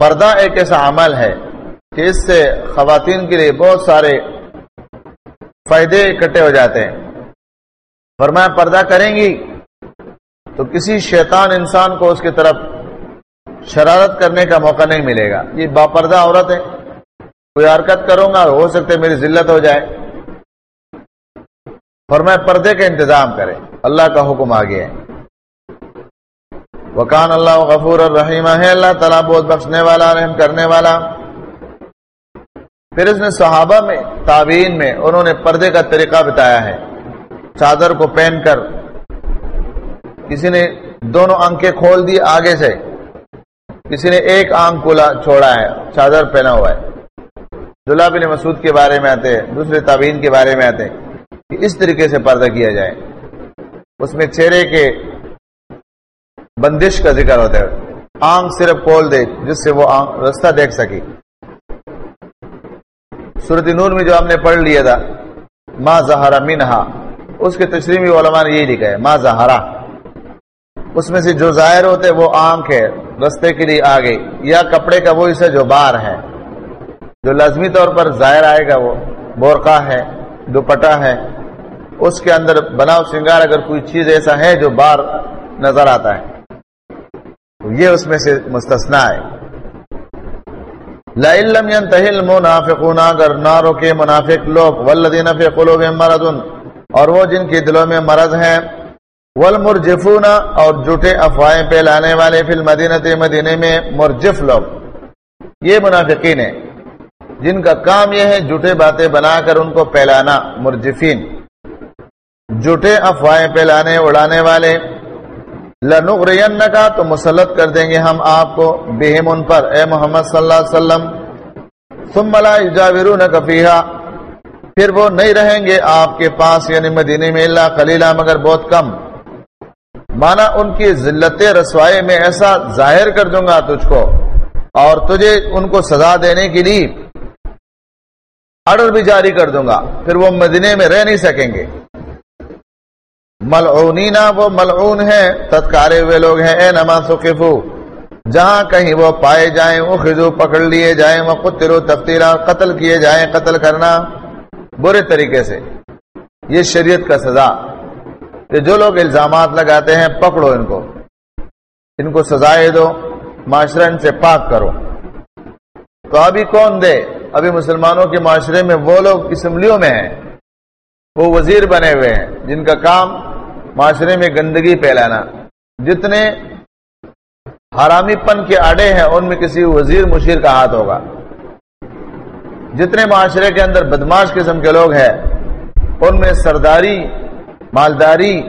پردہ ایک ایسا عمل ہے کہ اس سے خواتین کے لیے بہت سارے فائدے اکٹھے ہو جاتے ہیں۔ فرمایا، پردہ کریں گی؟ تو کسی شیطان انسان کو اس کی طرف شرارت کرنے کا موقع نہیں ملے گا۔ یہ باپردہ عورت ہے۔ کوئی حرکت کروں گا ہو سکتے میری ذلت ہو جائے۔ فرمایا، پردے کا انتظام کرے اللہ کا حکم آگے ہے۔ وکان اللہ غفور الرحیم۔ ہے اللہ تعالیٰ بہت بخشنے والا، رحم کرنے والا۔ پھر اس نے صحابہ میں تعبین میں انہوں نے پردے کا طریقہ بتایا ہے۔ چادر کو پہن کر کسی نے دونوں آنکھیں کھول دی آگے سے۔ کسی نے ایک آنکھ کھولا، چھوڑا ہے، چادر پہنا ہوا ہے۔ دلہا بن مسعود کے بارے میں آتے ہیں، دوسرے تعبین کے بارے میں آتے ہیں کہ اس طریقے سے پردہ کیا جائے۔ اس میں چہرے کے بندش کا ذکر ہوتا ہے۔ آنکھ صرف کھول دے جس سے وہ رستہ دیکھ سکی صورت نور میں جو ہم نے پڑھ لیا تھا ماں زہرا منہا اس کے تشریح علماء نے یہی لکھا ہے ماں زہرا اس میں سے جو ظاہر ہوتے وہ آنکھ ہے، رستے کے لیے آگے۔ یا کپڑے کا وہ حصہ جو بار ہے۔ جو لازمی طور پر ظاہر آئے گا وہ بورقا ہے دوپٹا ہے۔ اس کے اندر بناؤ سنگار اگر کوئی چیز ایسا ہے جو بار نظر آتا ہے۔ یہ اس میں سے مستثنا ہے۔ لَإِلَّمْ يَنْتَهِ الْمُنَافِقُونَ، اگر نہ روکے منافق لوگ وَالَّذِينَ فِي قُلُوبِهِمْ مَرَضٌ، اور وہ جن کے دلوں میں مرض ہیں، والمرجفون، اور جھوٹے افواہیں پھیلانے والے فی المدینہ مدینے میں مرجف لوگ۔ یہ منافقین ہیں۔ جن کا کام یہ ہے جھوٹے باتیں بنا کر ان کو پھیلانا، مرجفین۔ جھوٹے افواہیں پھیلانے، اڑانے والے۔ لنغرین کا تو مسلط کر دیں گے ہم آپ کو بہم ان پر۔ اے محمد صلی اللہ علیہ وسلم، ثم لا یجاورونک فیہا، پھر وہ نہیں رہیں گے آپ کے پاس یعنی مدینے میں اللہ خلیلہ مگر بہت کم۔ مانا ان کی ذلت رسوائے میں ایسا ظاہر کر دوں گا تجھ کو، اور تجھے ان کو سزا دینے کے لیے۔ آرڈر بھی جاری کر دوں گا، پھر وہ مدینے میں رہ نہیں سکیں گے۔ ملعونینا وہ ملعون ہیں تتکارے ہوئے لوگ ہیں، اے نما سقفو جہاں کہیں وہ پائے جائیں، وہ خزو پکڑ لیے جائیں، وہ قتلو تفتیرہ، قتل کیے جائیں، قتل کرنا۔ برے طریقے سے۔ یہ شریعت کا سزا۔ کہ جو لوگ الزامات لگاتے ہیں، پکڑو ان کو۔ ان کو سزائے دو، معاشرہ ان سے پاک کرو۔ تو ابھی کون دے؟ ابھی مسلمانوں کے معاشرے میں وہ لوگ اسمبلیوں میں ہیں۔ وہ وزیر بنے ہوئے ہیں، جن کا کام معاشرے میں گندگی پھیلانا۔ جتنے حرامی پن کے آڑے ہیں، ان میں کسی وزیر مشیر کا ہاتھ ہوگا۔ جتنے معاشرے کے اندر بدماش قسم کے لوگ ہیں، ان میں سرداری، مالداری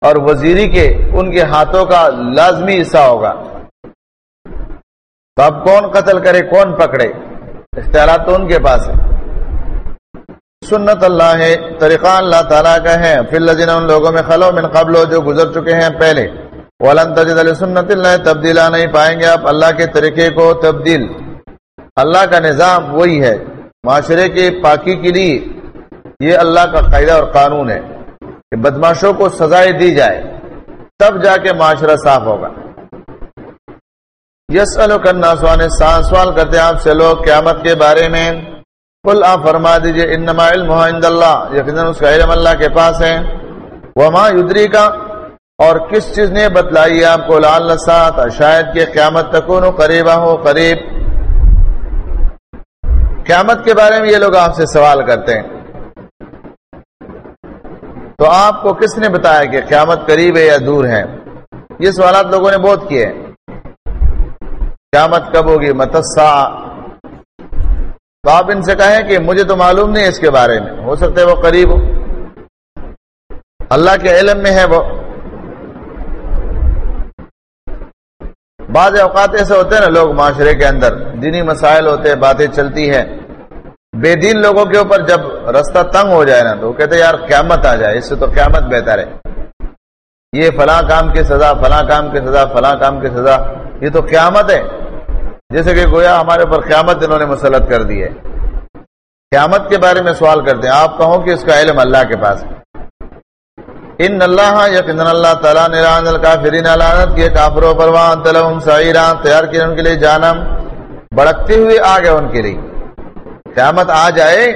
اور وزیری کے ان کے ہاتھوں کا لازمی حصہ ہوگا۔ تو اب کون قتل کرے، کون پکڑے؟ اختیارات تو ان کے پاس ہے سنت اللہ ہے طریقہ اللہ تعالیٰ کا ہے فی الذین، ان لوگوں میں خلو من قبل جو گزر چکے ہیں پہلے۔ ولن تجد لسنت اللہ، تبدیلا نہیں پائیں گے آپ۔ اللہ کے طریقے کو تبدیل۔ اللہ کا نظام وہی ہے۔ معاشرے کے پاکی کے لیے یہ اللہ کا قاعدہ اور قانون ہے کہ بدماشوں کو سزائے دی جائے۔ تب جا کے معاشرہ صاف ہوگا۔ یس کرنا سوانے سوال کرتے ہیں آپ سے، لوگ قیامت کے بارے میں کل آپ فرما دیجیے، انما علم عند اللہ، یقیناً اس کا علم اللہ کے پاس ہے۔ وما یدری کا اور کس چیز نے بتلائی آپ کو؟ لال سات شاید کہ قیامت تکون قریبا ہو، قریب۔ قیامت کے بارے میں یہ لوگ آپ سے سوال کرتے ہیں۔ تو آپ کو کس نے بتایا کہ قیامت قریب ہے یا دور ہے؟ یہ سوالات لوگوں نے بہت کیے قیامت کب ہوگی؟ متسا تو آپ ان سے کہیں کہ مجھے تو معلوم نہیں اس کے بارے میں۔ ہو سکتا ہے وہ قریب ہو۔ اللہ کے علم میں ہے وہ۔ بعض اوقات ایسے ہوتے ہیں نا لوگ معاشرے کے اندر، دینی مسائل ہوتے ہیں باتیں چلتی ہیں۔ بے دین لوگوں کے اوپر جب رستہ تنگ ہو جائے نا تو وہ کہتے یار قیامت آ جائے، اس سے تو قیامت بہتر ہے۔ یہ فلاں کام کی سزا، فلاں کام کی سزا، فلاں کام کی سزا، یہ تو قیامت ہے۔ جیسے کہ گویا ہمارے اوپر قیامت انہوں نے مسلط کر دی ہے۔ قیامت کے بارے میں سوال کرتے ہیں۔ آپ کہو کہ اس کا علم اللہ کے پاس ان اللہ یقین اللہ تعالیٰ نے ران الکافرین علانت کیے کافروں پر، وہاں تلہم سعیران، تیار کیے ان کے لیے جانم بڑکتے ہوئے آ گئے ان کے لیے۔ قیامت آ جائے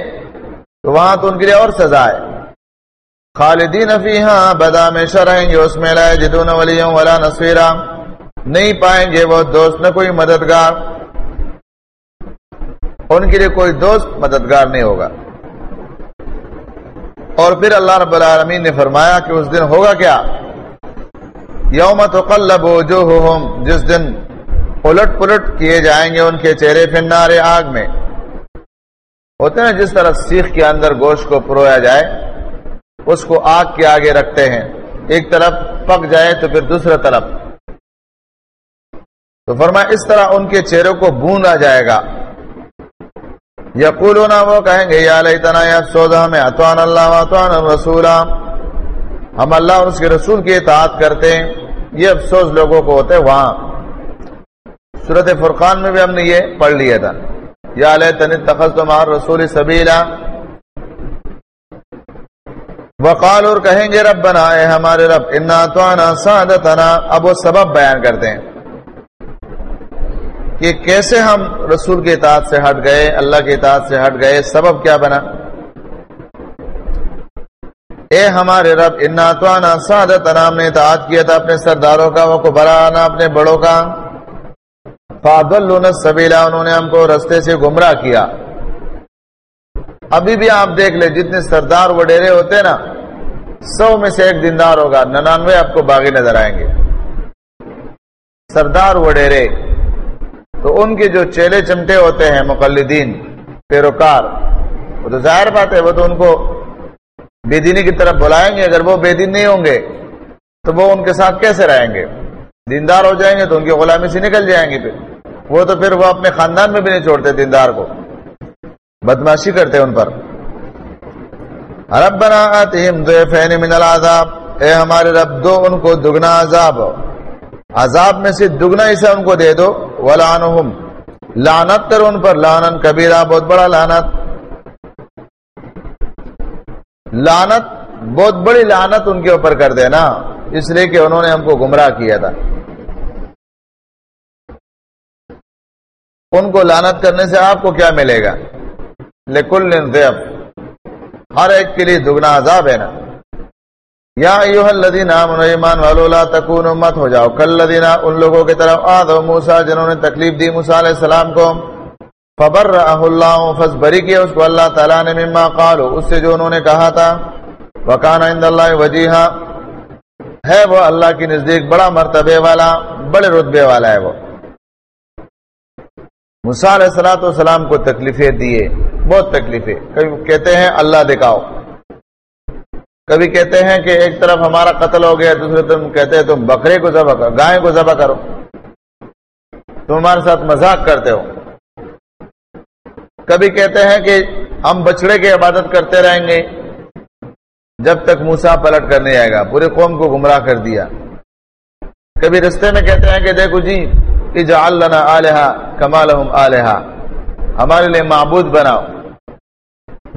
تو وہاں تو ان کے لیے اور سزا ہے۔ خالدین فیہا، بدا میں رہیں گے اس میں لائے جدون ولیوں ولا نصیرہ نہیں پائیں گے وہ دوست نہ کوئی مددگار۔ ان کے لیے کوئی دوست مددگار نہیں ہوگا۔ اور پھر اللہ رب العالمین نے فرمایا کہ اس دن ہوگا کیا؟ یوم تو جو جس دن الٹ پلٹ کیے جائیں گے ان کے چہرے فنارے آگ میں۔ ہوتے ہیں جس طرح سیخ کے اندر گوشت کو پرویا جائے، اس کو آگ کے آگے رکھتے ہیں۔ ایک طرف پک جائے تو پھر دوسرا طرف۔ تو فرمایا، اس طرح ان کے چہروں کو بوندا جائے گا۔ یقول وہ کہیں گے، یا لیتنا، یا سودا میں اتوان اللہ اتوان رسول ہم اللہ اور اس کے رسول کی اطاعت کرتے ہیں۔ یہ افسوس لوگوں کو ہوتے وہاں صورت فرقان میں بھی ہم نے یہ پڑھ لیا تھا۔ یا لیتن تخص تمہار رسول سبیلا۔ وقال اور کہیں گے رب بنا اے ہمارے رب، انا توانا سعادتنا اب وہ سبب بیان کرتے ہیں۔ کہ کیسے ہم رسول کے اطاعت سے ہٹ گئے، اللہ کے اطاعت سے ہٹ گئے، سبب کیا بنا؟ اے ہمارے رب، انا توانا سعادتنا نے اطاعت کیا تھا اپنے سرداروں کا، وہ کو برانا اپنے بڑوں کا۔ فادل سبیلا انہوں نے ہم کو رستے سے گمراہ کیا۔ ابھی بھی آپ دیکھ لیں، جتنے سردار وڈیرے ہوتے نا، سو میں سے ایک دیندار ہوگا، ننانوے آپ کو باغی نظر آئیں گے۔ سردار وڈیرے۔ تو ان کے جو چیلے چمٹے ہوتے ہیں مقلدین، پیروکار، وہ تو ظاہر بات ہے، وہ تو ان کو بے دینی کی طرف بلائیں گے، اگر وہ بے دین نہیں ہوں گے، تو وہ ان کے ساتھ کیسے رہیں گے؟ دیندار ہو جائیں گے تو ان کی غلامی سے نکل جائیں گے پھر۔ وہ تو پھر وہ اپنے خاندان میں بھی نہیں چھوڑتے دیندار کو۔ بدماشی کرتے ان پر۔ ربنا آتهم ضعفین من العذاب۔ اے ہمارے رب، دو ان کو دگنا عذاب۔ عذاب میں سے دگنا اسے ان کو دے دو۔ ولعنہم لعنت کر ان پر۔ لعنن کبیرہ، بہت بڑا لعنت۔ لعنت، بہت بڑی لعنت ان کے اوپر کر دینا۔ اس لیے کہ انہوں نے ہم کو گمراہ کیا تھا۔ ان کو لانت کرنے سے آپ کو کیا ملے گا؟ لکل ہر ایک کے لیے دگنا عذاب ہے نا۔ یا ایوہ الذین آمنوا ایمان والو، لا تکونوا مت ہو جاؤ۔ کل الذین ان لوگوں کی طرف آدھو موسیٰ، جنہوں نے تکلیف دی موسیٰ علیہ السلام کو۔ فبرأہ اللہ فسبری کیا، اس کو اللہ تعالیٰ نے مما قالو اس سے جو انہوں نے کہا تھا۔ وکان عند اللہ وجیہا۔ ہے وہ اللہ کی نزدیک بڑا مرتبے والا، بڑے رتبے والا ہے وہ۔ موسیٰ علیہ السلام کو تکلیفیں دیے، بہت تکلیفیں۔ کہتے ہیں، اللہ دکھاؤ۔ کبھی کہتے ہیں کہ ایک طرف ہمارا قتل ہو گیا، دوسرے طرف کہتے ہیں تم بکرے کو ذبح کرو گائے کو ذبح کرو۔ تم ہمارے ساتھ مذاق کرتے ہو۔ کبھی کہتے ہیں کہ ہم بچڑے کی عبادت کرتے رہیں گے۔ جب تک موسا پلٹ کر نہیں آئے گا پورے قوم کو گمراہ کر دیا۔ کبھی رستے میں کہتے ہیں کہ دیکھو جی اجعل لنا آلہا کمالہم آلہا۔ ہمارے لیے معبود بناؤ۔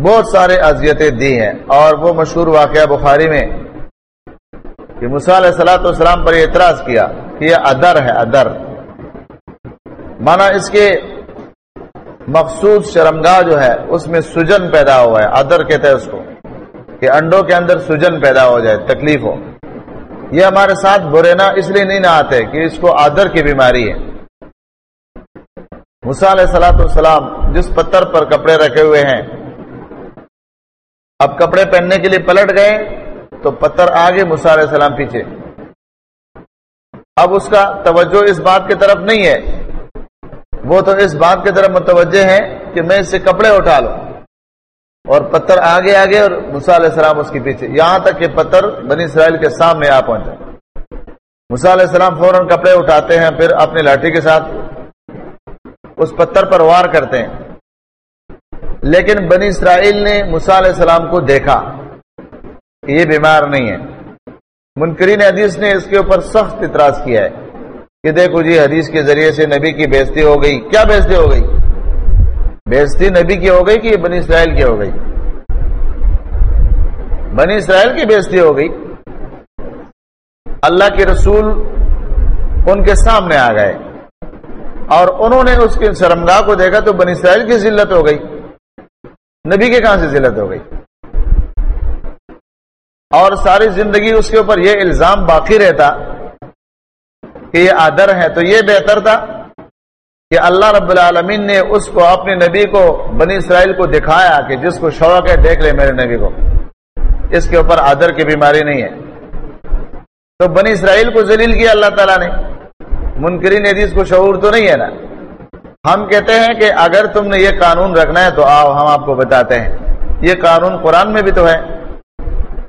بہت سارے اذیتیں دی ہیں اور وہ مشہور واقعہ بخاری میں کہ علیہ سلاۃ والسلام پر یہ اعتراض کیا کہ یہ ادر ہے، ادر۔ مانا اس کے مخصوص شرمگاہ جو ہے، اس میں سجن پیدا ہوا ہے۔ ادر کہتے ہیں اس کو کہ انڈوں کے اندر سجن پیدا ہو جائے، تکلیف ہو۔ یہ ہمارے ساتھ برینا اس لیے نہیں نہ آتے کہ اس کو آدر کی بیماری ہے۔ علیہ سلاۃ والسلام جس پتھر پر کپڑے رکھے ہوئے ہیں اب کپڑے پہننے کے لیے پلٹ گئے تو پتھر آگے علیہ السلام پیچھے۔ اب اس کا توجہ اس بات کی طرف نہیں ہے۔ وہ تو اس بات کی طرف متوجہ ہے کہ میں اس سے کپڑے اٹھا لوں۔ اور پتھر آگے آگے اور علیہ السلام اس کے پیچھے۔ یہاں تک کہ پتھر بنی اسرائیل کے سامنے آ پہنچا علیہ السلام فوراً کپڑے اٹھاتے ہیں، پھر اپنی لاٹھی کے ساتھ اس پتھر پر وار کرتے ہیں۔ لیکن بنی اسرائیل نے علیہ السلام کو دیکھا کہ یہ بیمار نہیں ہے۔ منکرین حدیث نے اس کے اوپر سخت اعتراض کیا ہے کہ دیکھو جی حدیث کے ذریعے سے نبی کی بےزتی ہو گئی۔ کیا بےزتی ہو گئی؟ بےزتی نبی کی ہو گئی کہ بنی اسرائیل کی ہو گئی؟ بنی اسرائیل کی بےزتی ہو گئی۔ اللہ کے رسول ان کے سامنے آ گئے اور انہوں نے اس کے شرمگاہ کو دیکھا تو بنی اسرائیل کی ذلت ہو گئی۔ نبی کے کہاں سے ذلت ہو گئی۔ اور ساری زندگی اس کے اوپر یہ الزام باقی رہتا کہ یہ آدر ہے تو یہ بہتر تھا کہ اللہ رب العالمین نے اس کو اپنے نبی کو بنی اسرائیل کو دکھایا کہ جس کو شوق ہے دیکھ لے میرے نبی کو۔ اس کے اوپر آدر کی بیماری نہیں ہے۔ تو بنی اسرائیل کو ذلیل کیا اللہ تعالیٰ نے؟ منکرین حدیث کو شعور تو نہیں ہے نا؟ ہم کہتے ہیں کہ اگر تم نے یہ قانون رکھنا ہے تو آؤ، ہم آپ کو بتاتے ہیں۔ یہ قانون قرآن میں بھی تو ہے۔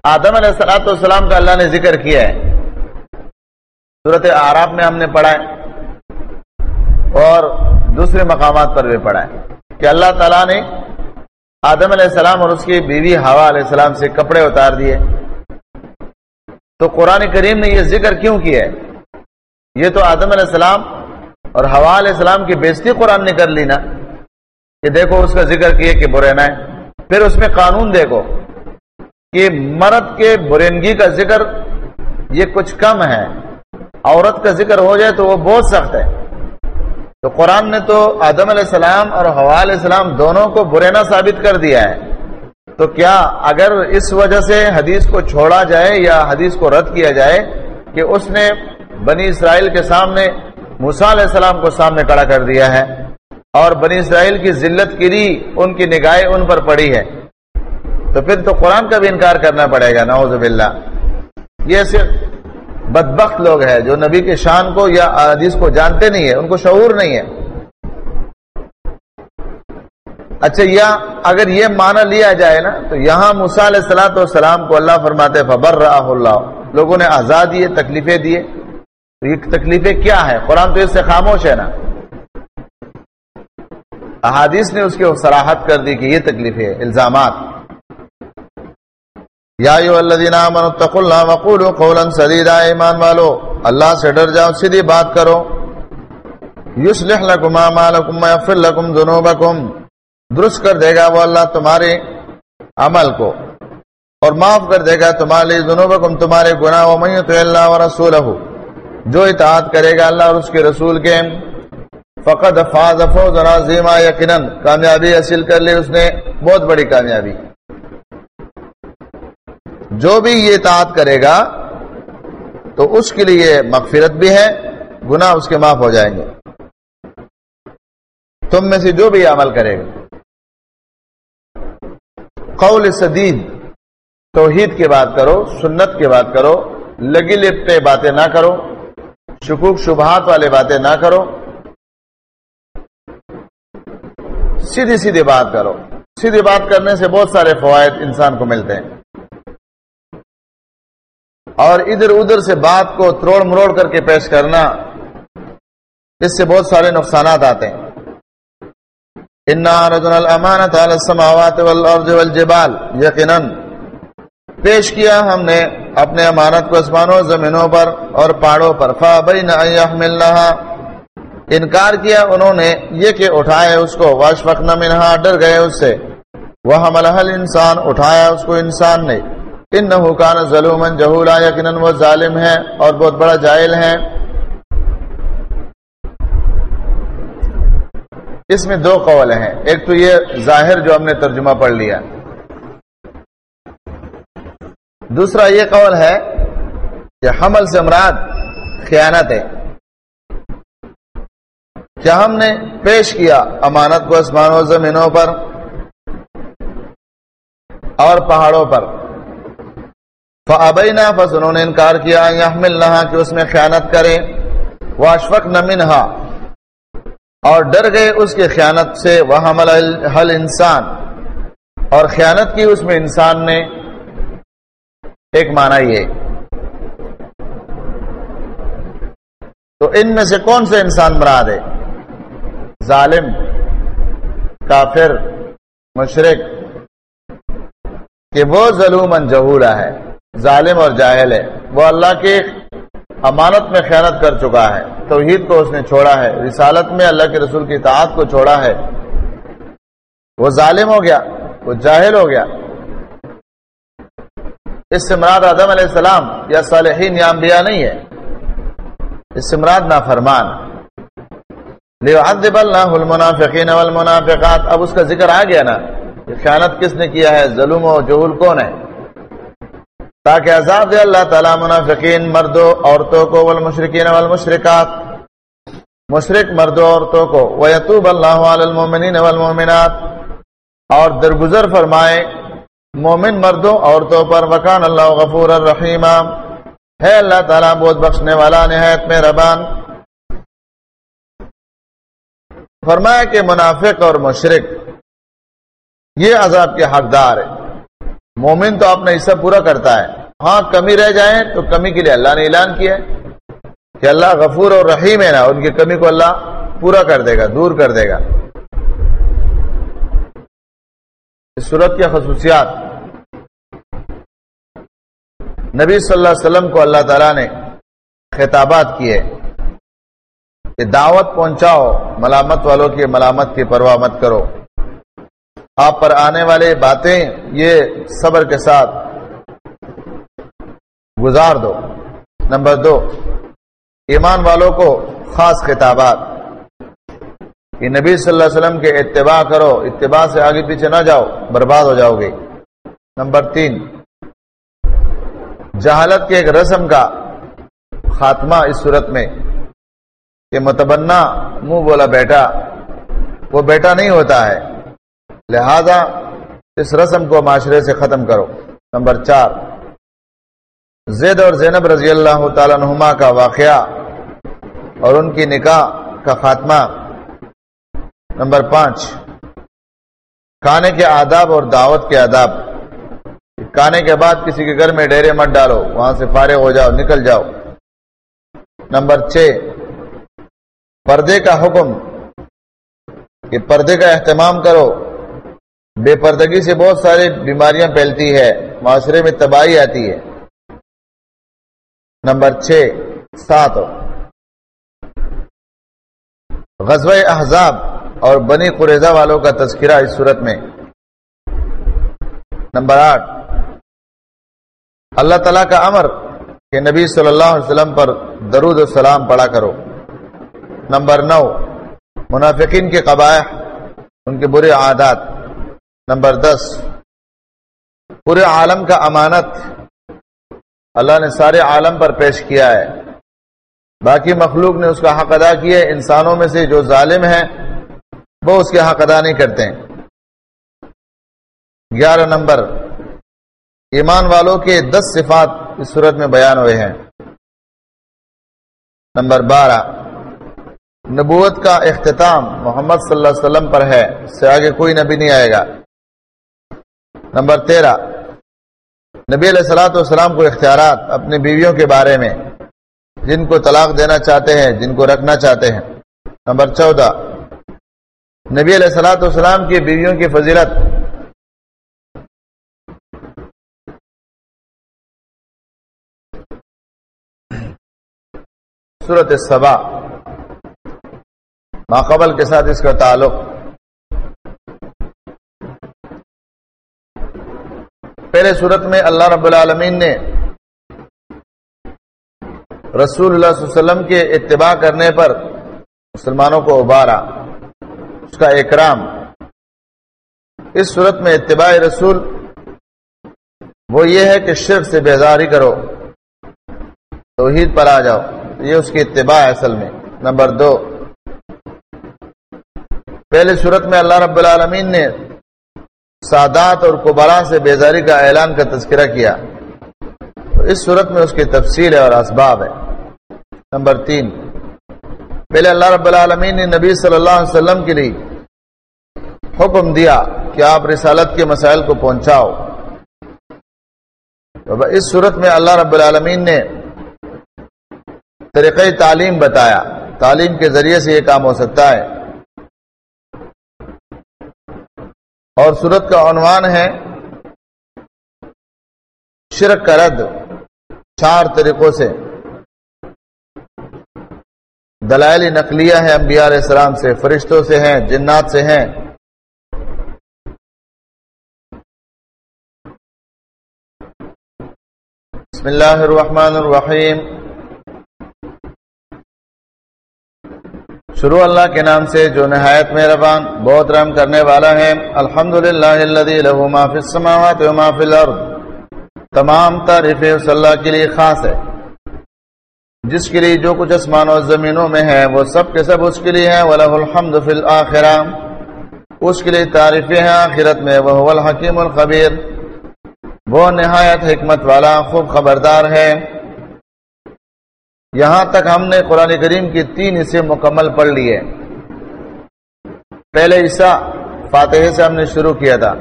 آدم علیہ السلاۃ والسلام کا اللہ نے ذکر کیا ہے۔ صورت آراب میں ہم نے پڑھا ہے۔ اور دوسرے مقامات پر بھی پڑھا ہے۔ کہ اللہ تعالیٰ نے آدم علیہ السلام اور اس کی بیوی ہوا علیہ السلام سے کپڑے اتار دیے۔ تو قرآن کریم نے یہ ذکر کیوں کیا ہے؟ یہ تو آدم علیہ السلام اور ہوا علیہ السلام کی بیزتی قرآن نے کر لی نا کہ دیکھو اس کا ذکر کیے کہ برینا ہے پھر اس میں قانون دیکھو کہ مرد کے برینگی کا ذکر یہ کچھ کم ہے۔ عورت کا ذکر ہو جائے تو وہ بہت سخت ہے۔ تو قرآن نے تو آدم علیہ السلام اور ہوا علیہ السلام دونوں کو برینا ثابت کر دیا ہے۔ تو کیا اگر اس وجہ سے حدیث کو چھوڑا جائے یا حدیث کو رد کیا جائے کہ اس نے بنی اسرائیل کے سامنے موسا علیہ السلام کو سامنے کڑا کر دیا ہے اور بنی اسرائیل کی ذلت گری ان کی نگاہیں ان پر پڑی ہے تو پھر تو قرآن کا بھی انکار کرنا پڑے گا، نعوذ باللہ۔ یہ صرف بدبخت لوگ ہیں جو نبی کے شان کو یا حدیث کو جانتے نہیں ہے ان کو شعور نہیں ہے۔ اچھا یا اگر یہ مانا لیا جائے نا، تو یہاں مسا علیہ السلاۃ والسلام کو اللہ فرماتے فبر رہا اللہ لوگوں نے آزاد دیے، تکلیفیں دیے۔ یہ تکلیفیں کیا ہے قرآن تو اس سے خاموش ہے نا۔ احادیث نے اس کی سراہد کر دی کہ یہ تکلیفیں، الزامات۔ یا ایمان والو، اللہ سے ڈر جاؤ، سیدھی بات کرو۔ یوسلح لکم اعمالکم یغفر لکم ذنوبکم۔ درست کر دے گا وہ اللہ تمہارے عمل کو۔ اور معاف کر دے گا تمہارے ذنوبکم، تمہارے گناہ ومن یطع اللہ ورسولہ۔ جو اطاعت کرے گا اللہ اور اس کے رسول کے فقط فاز فوز عظیما یقینا کامیابی حاصل کر لی اس نے، بہت بڑی کامیابی۔ جو بھی یہ اطاعت کرے گا، تو اس کے لیے مغفرت بھی ہے، گناہ اس کے معاف ہو جائیں گے۔ تم میں سے جو بھی عمل کرے گا۔ قول سدید توحید کی بات کرو، سنت کی بات کرو، لگی لپٹے باتیں نہ کرو۔ شکوک شبہات والے باتیں نہ کرو۔ سیدھی سیدھی بات کرو۔ سیدھی بات کرنے سے بہت سارے فوائد انسان کو ملتے ہیں۔ اور ادھر ادھر سے بات کو تروڑ مروڑ کر کے پیش کرنا، اس سے بہت سارے نقصانات آتے ہیں۔ یقیناً پیش کیا ہم نے اپنے امانت کو آسمانوں، زمینوں پر اور پہاڑوں پر۔ فا ملنا انکار کیا انہوں نے یہ کہ اٹھائے اس کو۔ واش فخنا منہا ڈر گئے اس سے۔ وہ حمل انسان۔ اٹھایا اس کو انسان نے۔ ان حکان ظلم جہولا یقیناً وہ ظالم ہے اور بہت بڑا جائل ہے۔ اس میں دو قول ہیں۔ ایک تو یہ ظاہر جو ہم نے ترجمہ پڑھ لیا۔ دوسرا یہ قول ہے کہ حمل سے مراد خیانت ہے۔ کیا ہم نے پیش کیا امانت کو آسمان و زمینوں پر اور پہاڑوں پر؟ فابینا بس انہوں نے انکار کیا یحمل کہ اس میں خیانت کرے واشفق نمنہا اور ڈر گئے اس کی خیانت سے۔ وہ حمل حل انسان۔ اور خیانت کی اس میں انسان نے ایک معنی یہ تو ان میں سے کون سے انسان مراد ہے ظالم، کافر مشرق کہ وہ ظلم جہولا ہے، ظالم اور جاہل ہے۔ وہ اللہ کے امانت میں خیانت کر چکا ہے، توحید کو اس نے چھوڑا ہے، رسالت میں اللہ کے رسول کی اطاعت کو چھوڑا ہے۔ وہ ظالم ہو گیا، وہ جاہل ہو گیا۔ اس سے مراد آدم علیہ السلام یا صالحین یا انبیاء نہیں ہے۔ اس سے مراد نا فرمان لِيُعَذِّبَ اللَّهُ الْمُنَافِقِينَ وَالْمُنَافِقَاتِ۔ اب اس کا ذکر آ گیا نا خیانت کس نے کیا ہے، ظلم و جہول کون ہے؟ تاکہ عذاب دے اللہ تعالیٰ منافقین، مردوں، عورتوں کو، والمشرکین والمشرکات۔ مشرق مردوں، عورتوں کو۔ وَيَتُوبَ اللَّهُ عَلَى الْمُؤْمِنِينَ وَالْمُؤْمِنَاتِ۔ اور درگزر فرمائے مومن مردوں عورتوں پر وکان اللہ غفور الرحیم۔ ہے اللہ تعالیٰ بہت بخشنے والا نہایت میں ربان فرمایا کہ منافق اور مشرق یہ عذاب کے حقدار ہے مومن تو اپنا حصہ پورا کرتا ہے۔ ہاں کمی رہ جائیں تو کمی کے لیے اللہ نے اعلان کیا ہے کہ اللہ غفور اور رحیم ہے نا، ان کی کمی کو اللہ پورا کر دے گا، دور کر دے گا۔ اس صورت کی خصوصیات۔ نبی صلی اللہ علیہ وسلم کو اللہ تعالیٰ نے خطابات کیے کہ دعوت پہنچاؤ، ملامت والوں کی ملامت کی پرواہ مت کرو۔ آپ پر آنے والے باتیں یہ صبر کے ساتھ گزار دو۔ نمبر دو، ایمان والوں کو خاص خطابات۔ کہ نبی صلی اللہ علیہ وسلم کے اتباع کرو، اتباع سے آگے پیچھے نہ جاؤ، برباد ہو جاؤ گے۔ نمبر تین، جہالت کے ایک رسم کا خاتمہ اس صورت میں کہ متبنا منہ بولا بیٹا، وہ بیٹا نہیں ہوتا ہے۔ لہذا اس رسم کو معاشرے سے ختم کرو۔ نمبر چار، زید اور زینب رضی اللہ تعالیٰ نما کا واقعہ اور ان کی نکاح کا خاتمہ نمبر پانچ، کھانے کے آداب اور دعوت کے آداب۔ کھانے کے بعد کسی کے گھر میں ڈیرے مت ڈالو، وہاں سے فارغ ہو جاؤ، نکل جاؤ۔ نمبر چھ، پردے کا حکم، کہ پردے کا اہتمام کرو۔ بے پردگی سے بہت ساری بیماریاں پھیلتی ہے، معاشرے میں تباہی آتی ہے۔ نمبر چھ سات غزوہ احزاب اور بنی قریضہ والوں کا تذکرہ اس صورت میں۔ نمبر آٹھ۔ اللہ تعالیٰ کا امر کہ نبی صلی اللہ علیہ وسلم پر درود السلام پڑھا کرو۔ نمبر نو۔ منافقین کے قبائح، ان کے برے عادات۔ نمبر دس۔ پورے عالم کا امانت۔ اللہ نے سارے عالم پر پیش کیا ہے۔ باقی مخلوق نے اس کا حق ادا کیا ہے۔ انسانوں میں سے جو ظالم ہیں وہ اس کے حق ادا نہیں کرتے گیارہ نمبر، ایمان والوں کے دس صفات اس صورت میں بیان ہوئے ہیں۔ نمبر بارہ، نبوت کا اختتام محمد صلی اللہ علیہ وسلم پر ہے، اس سے آگے کوئی نبی نہیں آئے گا۔ نمبر تیرہ، نبی علیہ السلاۃ والسلام کو اختیارات اپنی بیویوں کے بارے میں، جن کو طلاق دینا چاہتے ہیں، جن کو رکھنا چاہتے ہیں۔ نمبر چودہ نبی علیہ السلاۃ والسلام کی بیویوں کی فضیلت۔ صورت صبا ماقبل کے ساتھ اس کا تعلق۔ پہلے صورت میں اللہ رب العالمین نے رسول اللہ صلی اللہ علیہ وسلم کے اتباع کرنے پر مسلمانوں کو ابارا اس کا اکرام۔ اس صورت میں اتباع رسول، وہ یہ ہے کہ شرف سے بیزاری کرو، توحید پر آ جاؤ۔ یہ اس کی اتباع ہے اصل میں۔ نمبر دو۔ پہلے صورت میں اللہ رب العالمین نے سادات اور قبرا سے بیزاری کا اعلان کا تذکرہ کیا۔ تو اس صورت میں اس کی تفصیل ہے اور اسباب ہے۔ نمبر تین۔ پہلے اللہ رب العالمین نے نبی صلی اللہ علیہ وسلم کے لیے حکم دیا کہ آپ رسالت کے مسائل کو پہنچاؤ۔ اس صورت میں اللہ رب العالمین نے طریقۂ تعلیم بتایا۔ تعلیم کے ذریعے سے یہ کام ہو سکتا ہے۔ اور صورت کا عنوان ہے شرک کا رد۔ چار طریقوں سے۔ دلائل نقلیہ ہے انبیاء علیہ السلام سے، فرشتوں سے ہیں، جنات سے ہیں۔ بسم اللہ الرحمن الرحیم۔ شروع اللہ کے نام سے جو نہایت مہربان، بہت رحم کرنے والا ہے الحمد للہ السماوات وما فی الارض۔ تمام تعریفیں اس اللہ کے لیے خاص ہے۔ جس کے لیے جو کچھ اسمان و زمینوں میں ہے وہ سب کے سب اس کے لیے ہے وَلَهُ الْحَمْدُ فِي الْآخِرَةِ اس کے لیے تعریفیں ہیں آخرت میں وہ الحکیم الخبیر وہ نہایت حکمت والا، خوب خبردار ہے۔ یہاں تک ہم نے قرآن کریم کی تین حصے مکمل پڑھ لیے۔ پہلے حصہ فاتح سے ہم نے شروع کیا تھا۔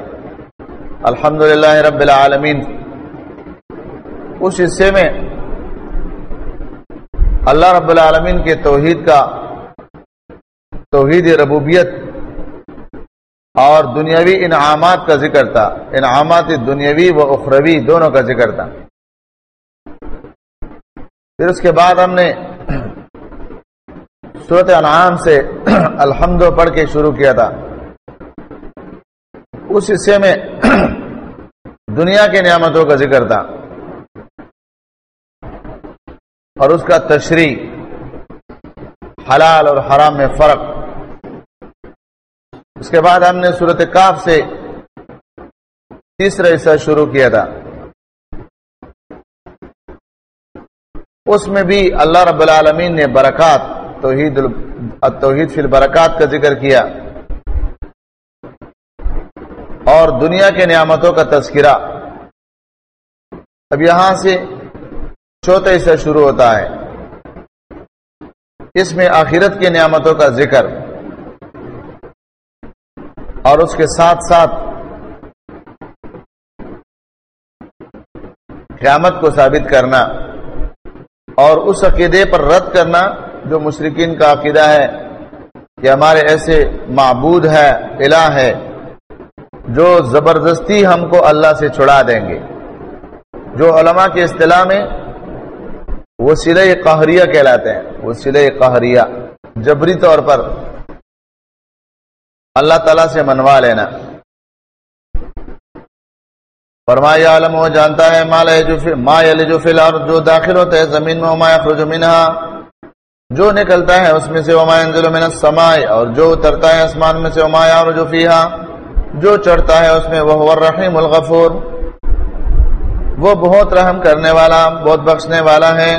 الحمد رب العالمین۔ اس حصے میں اللہ رب العالمین کے توحید کا توحید ربوبیت اور دنیاوی انعامات کا ذکر تھا۔ انعامات دنیاوی و اخروی دونوں کا ذکر تھا۔ پھر اس کے بعد ہم نے صورت انعام سے الحمد پڑھ کے شروع کیا تھا۔ اس حصے میں دنیا کے نعمتوں کا ذکر تھا۔ اور اس کا تشریح حلال اور حرام میں فرق۔ اس کے بعد ہم نے صورت کاف سے تیسرا حصہ شروع کیا تھا۔ اس میں بھی اللہ رب العالمین نے برکات، توحید توحید فی البرکات کا ذکر کیا۔ اور دنیا کے نعمتوں کا تذکرہ۔ اب یہاں سے چوتھے سے شروع ہوتا ہے۔ اس میں آخرت کی نعمتوں کا ذکر۔ اور اس کے ساتھ ساتھ قیامت کو ثابت کرنا اور اس عقیدے پر رد کرنا جو مشرقین کا عقیدہ ہے کہ ہمارے ایسے معبود ہے، الہ ہے، جو زبردستی ہم کو اللہ سے چھڑا دیں گے۔ جو علماء کے اصطلاح میں وہ سلے قہریہ کہلاتے ہیں، وہ سلے قہریہ۔ جبری طور پر اللہ تعالی سے منوا لینا۔ فرمایا عالم وہ جانتا ہے مال ما جو فی الارض، جو داخل ہوتا ہے زمین میں، وما یخرج منها جو نکلتا ہے، اس میں سے وما ينزل من السماء۔ اور جو اترتا ہے اسمان میں سے، وما يعرج فيها جو چڑھتا ہے، اس میں وہ الرحیم الغفور۔ وہ بہت رحم کرنے والا، بہت بخشنے والا ہے۔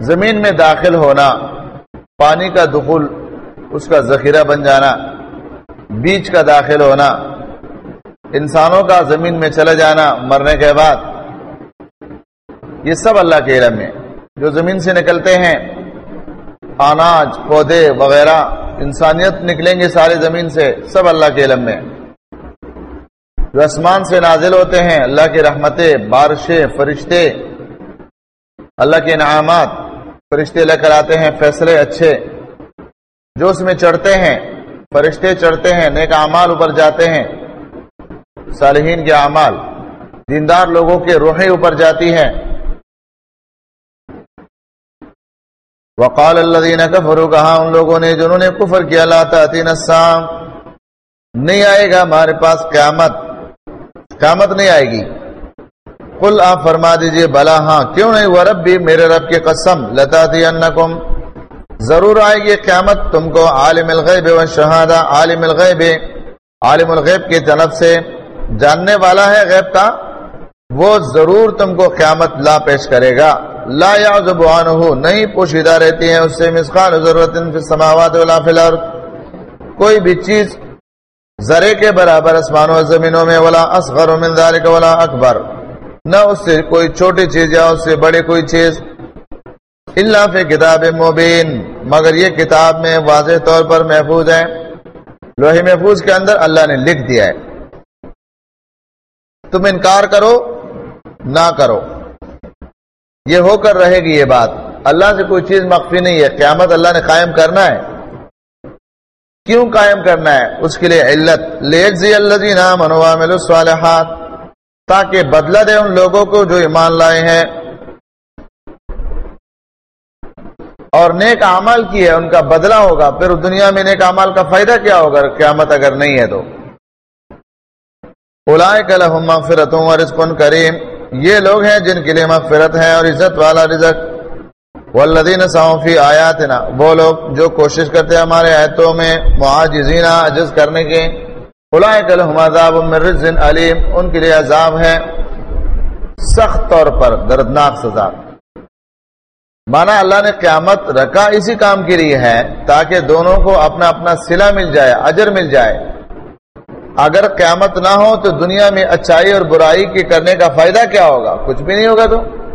زمین میں داخل ہونا، پانی کا دخول، اس کا ذخیرہ بن جانا، بیچ کا داخل ہونا، انسانوں کا زمین میں چلے جانا مرنے کے بعد، یہ سب اللہ کے علم میں جو زمین سے نکلتے ہیں، اناج، پودے وغیرہ، انسانیت نکلیں گے سارے زمین سے، سب اللہ کے علم میں۔ جو آسمان سے نازل ہوتے ہیں، اللہ کی رحمتیں، بارشیں، فرشتے، اللہ کے انعامات فرشتے لے کر آتے ہیں، فیصلے اچھے۔ جو اس میں چڑھتے ہیں، فرشتے چڑھتے ہیں، نیک اعمال اوپر جاتے ہیں۔ صالحین کے اعمال، دیندار لوگوں کے روحیں اوپر جاتی ہیں۔ وقال الذين كفروا کہا ان لوگوں نے، جنہوں نے کفر کیا، لا تاتین السام نہیں آئے گا ہمارے پاس قیامت۔ قیامت نہیں آئے گی۔ قل آپ فرما دیجیے، بلا ہاں کیوں نہیں؟ وہ رب بھی میرے رب کی قسم لتا دی ضرور آئے گی قیامت، تم کو عالم الغیب و شہادہ، عالم الغیب عالم الغیب کی طرف سے جاننے والا ہے غیب کا، وہ ضرور تم کو قیامت لا پیش کرے گا۔ لا یا زبان ہو نہیں پوشیدہ رہتی ہیں اس سے مسخال ضرورت سماوات ولا فی الارض۔ کوئی بھی چیز ذرے کے برابر اسمان و زمینوں میں ولا اصغر من ذالک ولا اکبر۔ نہ اس سے کوئی چھوٹی چیز یا اس سے بڑی کوئی چیز۔ اللہ فی کتاب مبین۔ مگر یہ کتاب میں واضح طور پر محفوظ ہے۔ لوہی محفوظ کے اندر اللہ نے لکھ دیا ہے۔ تم انکار کرو، نہ کرو۔ یہ ہو کر رہے گی یہ بات۔ اللہ سے کوئی چیز مخفی نہیں ہے۔ قیامت اللہ نے قائم کرنا ہے۔ کیوں قائم کرنا ہے؟ اس کے لیے علت۔ لیجزی اللہ منوا مل تاکہ بدلہ دے ان لوگوں کو جو ایمان لائے ہیں۔ اور نیک عمل کی ہے، ان کا بدلہ ہوگا۔ پھر دنیا میں نیک عمل کا فائدہ کیا ہوگا؟ قیامت اگر نہیں ہے تو۔ مغفرت و رزق کریم۔ یہ لوگ ہیں جن کے لیے مغفرت ہے اور عزت والا رزق۔ والذین صوفی آیات نا وہ لوگ جو کوشش کرتے ہیں ہمارے آیتوں میں معاجزین عجز کرنے کے۔ اولئک لهم عذاب من رجز علیم۔ ان کے لیے عذاب ہے سخت طور پر دردناک سزا۔ مانا اللہ نے قیامت رکھا اسی کام کے لیے ہے تاکہ دونوں کو اپنا اپنا سلا مل جائے، اجر مل جائے۔ اگر قیامت نہ ہو تو دنیا میں اچھائی اور برائی کے کرنے کا فائدہ کیا ہوگا؟ کچھ بھی نہیں ہوگا تو۔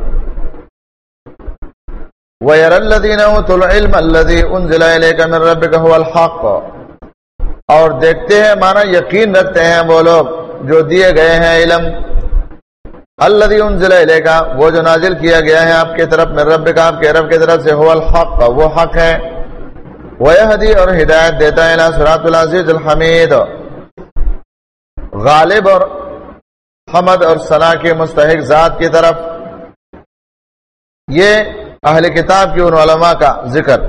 وَيَرَ الَّذِينَ أُوتُوا الْعِلْمَ الَّذِي أُنزِلَ إِلَيْكَ مِن رَبِّكَ هُوَ الْحَقُّ اور دیکھتے ہیں، مانا یقین رکھتے ہیں وہ لوگ جو دیے گئے ہیں علم۔ الذي انزل إليك، وہ جو نازل کیا گیا ہے آپ کی طرف من رب کا آپ کے رب کی طرف سے هو الحق، وہ حق ہے۔ وَيَهْدِي اور ہدایت دیتا ہے الى صراط العزیز الحمید۔ غالب اور حمد اور ثنا کے مستحق ذات کی طرف۔ یہ اہل کتاب کی ان علماء کا ذکر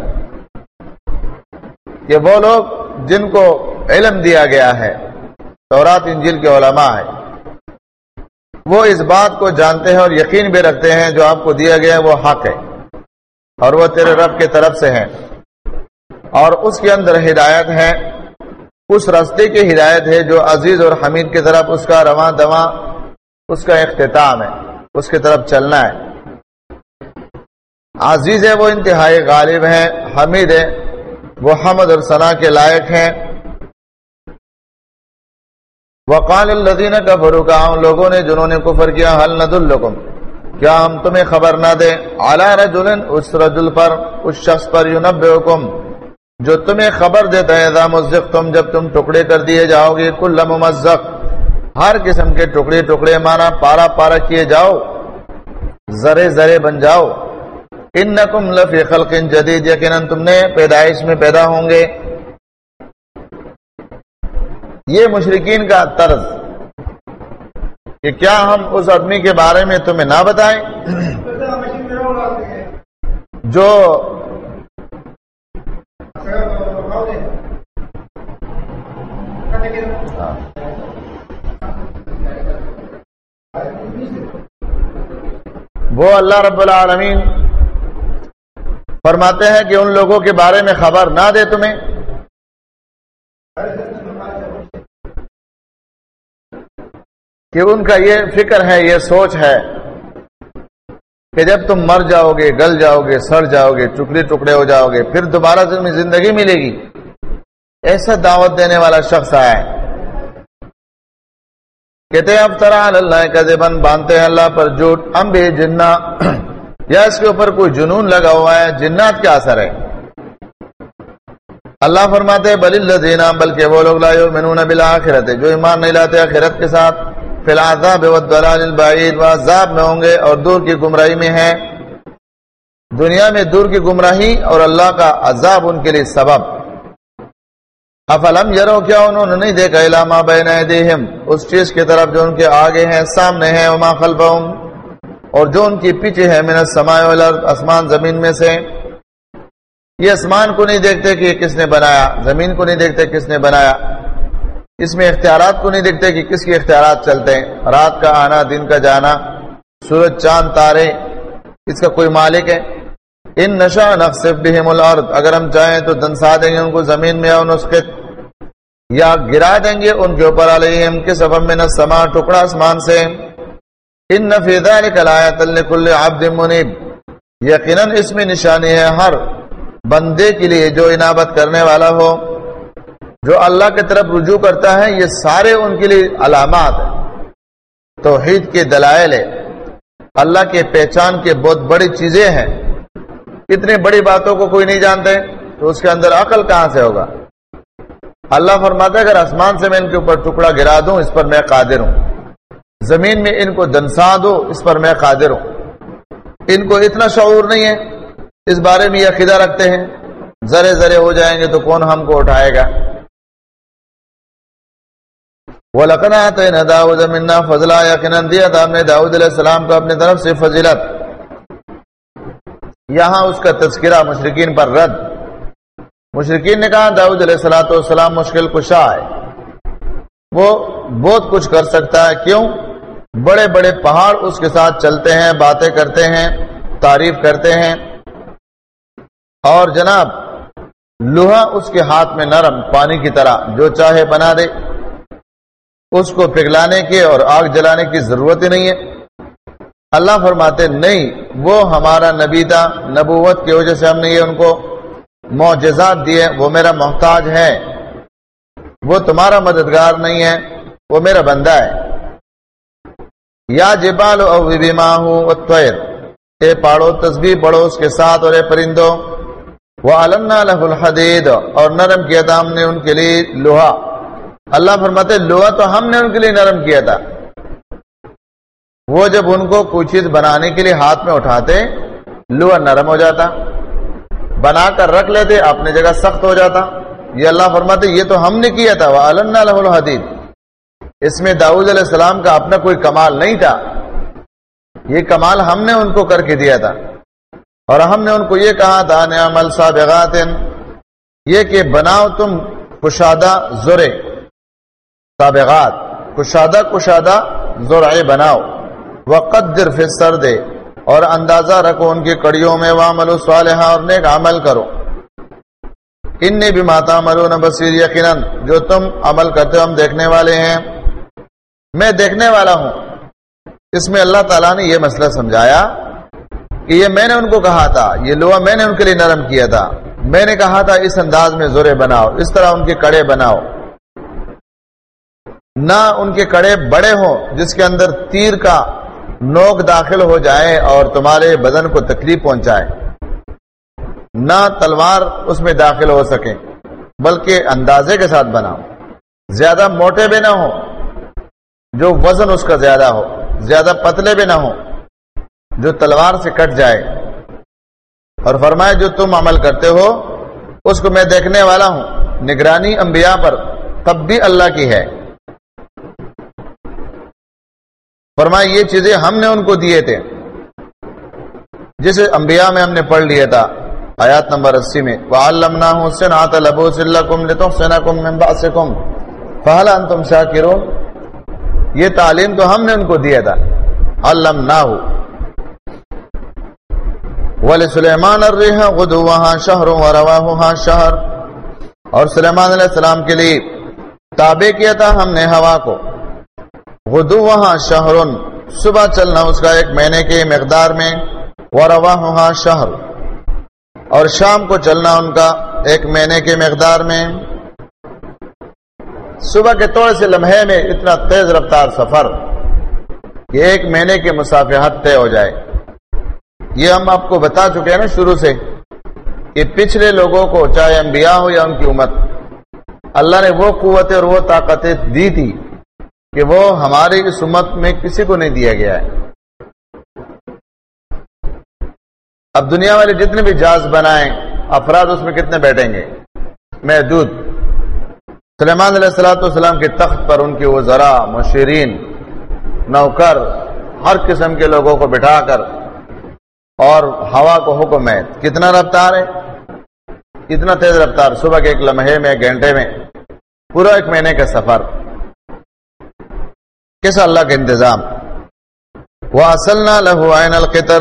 کہ وہ لوگ جن کو علم دیا گیا ہے، تورات، انجیل کے علماء ہے وہ اس بات کو جانتے ہیں اور یقین بھی رکھتے ہیں جو آپ کو دیا گیا ہے، وہ حق ہے اور وہ تیرے رب کی طرف سے ہے اور اس کے اندر ہدایت ہے، اس رستے کی ہدایت ہے جو عزیز اور حمید کی طرف اس کا رواں دواں، اس کا اختتام ہے، اس کی طرف چلنا ہے۔ عزیز ہے وہ انتہائی غالب ہے حمید ہے وہ حمد اور ثنا کے لائق ہیں۔ وقال الذین کفروا کا ان لوگوں نے جنہوں نے کفر کیا حل ند ندلکم؟ کیا ہم تمہیں خبر نہ دیں؟ علی رجل اس رجل پر، اس شخص پر ینبئکم، جو تمہیں خبر دیتا ہے، اذا مزق تم جب تم ٹکڑے کر دیے جاؤ گے، کل ممزق۔ ہر قسم کے ٹکڑے ٹکڑے مانا، پارا پارا کیے جاؤ، زرے زرے بن جاؤ۔ انکم لفی خلق جدید، یقیناً تم نے پیدائش میں پیدا ہوں گے۔ یہ مشرقین کا طرز کہ کیا ہم اس آدمی کے بارے میں تمہیں نہ بتائیں؟ جو وہ اللہ رب العالمین فرماتے ہیں کہ ان لوگوں کے بارے میں خبر نہ دے تمہیں۔ کہ ان کا یہ فکر ہے، یہ سوچ ہے کہ جب تم مر جاؤ گے، گل جاؤ گے، سڑ جاؤ گے، ٹکڑے ٹکڑے ہو جاؤ گے، پھر دوبارہ تمہیں زندگی ملے گی۔ ایسا دعوت دینے والا شخص آیا ہے۔ کہتے ہیں، اب طرح اللہ کا زبان باندھتے ہیں، اللہ پر جھوٹ، ہم بھی یا اس کے اوپر کوئی جنون لگا ہوا ہے، جنات کیا اثر ہے اللہ فرماتے بل اللہ دینا بلکہ وہ لوگ لائیو منون بالآخرت، جو ایمان نہیں لاتے آخرت کے ساتھ، فی العذاب والدلال البعید، وہ عذاب میں ہوں گے اور دور کی گمراہی میں ہیں۔ دنیا میں دور کی گمراہی اور اللہ کا عذاب ان کے لیے سبب۔ افلم یرو کیا انہوں نے نہیں دیکھا علامہ بین ایدیہم، اس چیز کی طرف جو ان کے آگے ہیں، سامنے ہیں، وما خلفہم۔ اور جو ان کی پیچھے ہے من السماء والارض اسمان زمین میں سے، یہ اسمان کو نہیں دیکھتے کہ یہ کس نے بنایا، زمین کو نہیں دیکھتے کس نے بنایا، اس میں اختیارات کو نہیں دیکھتے کہ کس کے اختیارات چلتے ہیں، رات کا آنا، دن کا جانا، سورج، چاند، تارے، اس کا کوئی مالک ہے؟ ان نشا نقصف بہم الارض، اگر ہم چاہیں تو دنسا دیں گے ان کو زمین میں اور نسخت یا گرا دیں گے ان کے اوپر علیہم کے سبب میں نہ سما ٹکڑا آسمان سے۔ ان نفیدہ نکلایت لکل عبد منیب۔ یقیناً اس میں نشانی ہے ہر بندے کے لیے جو انابت کرنے والا ہو۔ جو اللہ کی طرف رجوع کرتا ہے، یہ سارے ان کے لیے علامات ہیں۔ توحید کے دلائل ہے اللہ کے پہچان کے بہت بڑی چیزیں ہیں۔ اتنی بڑی باتوں کو کوئی نہیں جانتے، تو اس کے اندر عقل کہاں سے ہوگا؟ اللہ فرماتا ہے، اگر آسمان سے میں ان کے اوپر ٹکڑا گرا دوں، اس پر میں قادر ہوں۔ زمین میں ان کو دنسا دو، اس پر میں قادر ہوں۔ ان کو اتنا شعور نہیں ہے، اس بارے میں یہ عقیدہ رکھتے ہیں۔ ذرے ذرے ہو جائیں گے تو کون ہم کو اٹھائے گا؟ وہ لکنا تو داؤد منا فضلہ یقیناً دیا تھا ہم نے داؤد علیہ السلام کو اپنی طرف سے فضیلت۔ یہاں اس کا تذکرہ مشرقین پر رد۔ مشرقین نے کہا، داؤد علیہ السلاۃ والسلام مشکل کشا ہے۔ وہ بہت کچھ کر سکتا ہے، کیوں؟ بڑے بڑے پہاڑ اس کے ساتھ چلتے ہیں، باتیں کرتے ہیں، تعریف کرتے ہیں۔ اور جناب، لوہا اس کے ہاتھ میں نرم پانی کی طرح جو چاہے بنا دے۔ اس کو پگلانے کے اور آگ جلانے کی ضرورت ہی نہیں ہے۔ اللہ فرماتے، نہیں، وہ ہمارا نبی تھا، نبوت کی وجہ سے ہم نے یہ ان کو معجزات دیے، وہ میرا محتاج ہے۔ وہ تمہارا مددگار نہیں ہے، وہ میرا بندہ ہے۔ یا جبال او ہوں اے پاڑو تسبیح پڑھو اس کے ساتھ اور اے پرندوں۔ وہ علنا لہ الحدید اور نرم کیا تھا ہم نے ان کے لیے لوہا۔ اللہ فرماتے، لوہا تو ہم نے ان کے لیے نرم کیا تھا۔ وہ جب ان کو کوئی چیز بنانے کے لیے ہاتھ میں اٹھاتے، لوہا نرم ہو جاتا۔ بنا کر رکھ لیتے، اپنی جگہ سخت ہو جاتا۔ یہ اللہ فرماتے، یہ تو ہم نے کیا تھا۔ وہ علنا لہ الحدید اس میں داؤد علیہ السلام کا اپنا کوئی کمال نہیں تھا۔ یہ کمال ہم نے ان کو کر کے دیا تھا۔ اور ہم نے ان کو یہ کہا تھا نعمل سابغات یہ کہ بناؤ تم کشادہ زرے سابغات کشادہ کشادہ زرعے بناؤ۔ وقت درف سر دے اور اندازہ رکھو ان کی کڑیوں میں وامل صالحہ اور نیک عمل کرو۔ ان نے بھی ماتا مرو بصیر، یقیناً جو تم عمل کرتے ہو، ہم دیکھنے والے ہیں۔ میں دیکھنے والا ہوں۔ اس میں اللہ تعالیٰ نے یہ مسئلہ سمجھایا کہ یہ میں نے ان کو کہا تھا، یہ لوہا میں نے ان کے لیے نرم کیا تھا۔ میں نے کہا تھا، اس انداز میں زورے بناؤ، اس طرح ان کے کڑے بناؤ۔ نہ ان کے کڑے بڑے ہوں جس کے اندر تیر کا نوک داخل ہو جائے اور تمہارے بدن کو تکلیف پہنچائے۔ نہ تلوار اس میں داخل ہو سکے، بلکہ اندازے کے ساتھ بناؤ۔ زیادہ موٹے بھی نہ ہو جو وزن اس کا زیادہ ہو، زیادہ پتلے بھی نہ ہو، جو تلوار سے کٹ جائے۔ اور فرمائے جو تم عمل کرتے ہو، اس کو میں دیکھنے والا ہوں۔ نگرانی انبیاء پر تب بھی اللہ کی ہے۔ فرمائے یہ چیزیں ہم نے ان کو دیے تھے، جسے انبیاء میں ہم نے پڑھ لیا تھا۔ آیات نمبر اسی میں، وَعَلَّمْنَاهُ سِنْعَةَ لَبُوسِ لَكُمْ لِتُحْسِنَكُمْ مِنْ بَعْسِكُمْ فَهَلْ أَنْتُمْ شَاكِرُونَ؟ یہ تعلیم تو ہم نے ان کو دیا تھا۔ عَلَّمْنَاهُ ولی سلیمان الریح شہر و شہر۔ اور سلیمان علیہ السلام کے لیے تابع کیا تھا ہم نے ہوا کو۔ غدوہا شہر۔ صبح چلنا اس کا ایک مہینے کے مقدار میں۔ ورواہا شہر۔ اور شام کو چلنا ان کا ایک مہینے کے مقدار میں۔ صبح کے تھوڑے سے لمحے میں اتنا تیز رفتار سفر کہ ایک مہینے کے مسافحت طے ہو جائے۔ یہ ہم آپ کو بتا چکے ہیں نا شروع سے کہ پچھلے لوگوں کو چاہے انبیاء ہو یا ان کی امت، اللہ نے وہ قوتیں اور وہ طاقتیں دی تھی کہ وہ ہماری اس امت میں کسی کو نہیں دیا گیا ہے۔ اب دنیا والے جتنے بھی جہاز بنائیں، افراد اس میں کتنے بیٹھیں گے؟ محدود۔ سلیمان علیہ السلاۃ والسلام کے تخت پر ان کے وہ ذرا مشرین نوکر، ہر قسم کے لوگوں کو بٹھا کر اور ہوا کو حکم ہے۔ کتنا رفتار ہے؟ کتنا تیز رفتار۔ صبح کے ایک لمحے میں گھنٹے میں، پورا ایک مہینے کا سفر۔ کس اللہ کا انتظام؟ وہ اصل نہ لہو القطر۔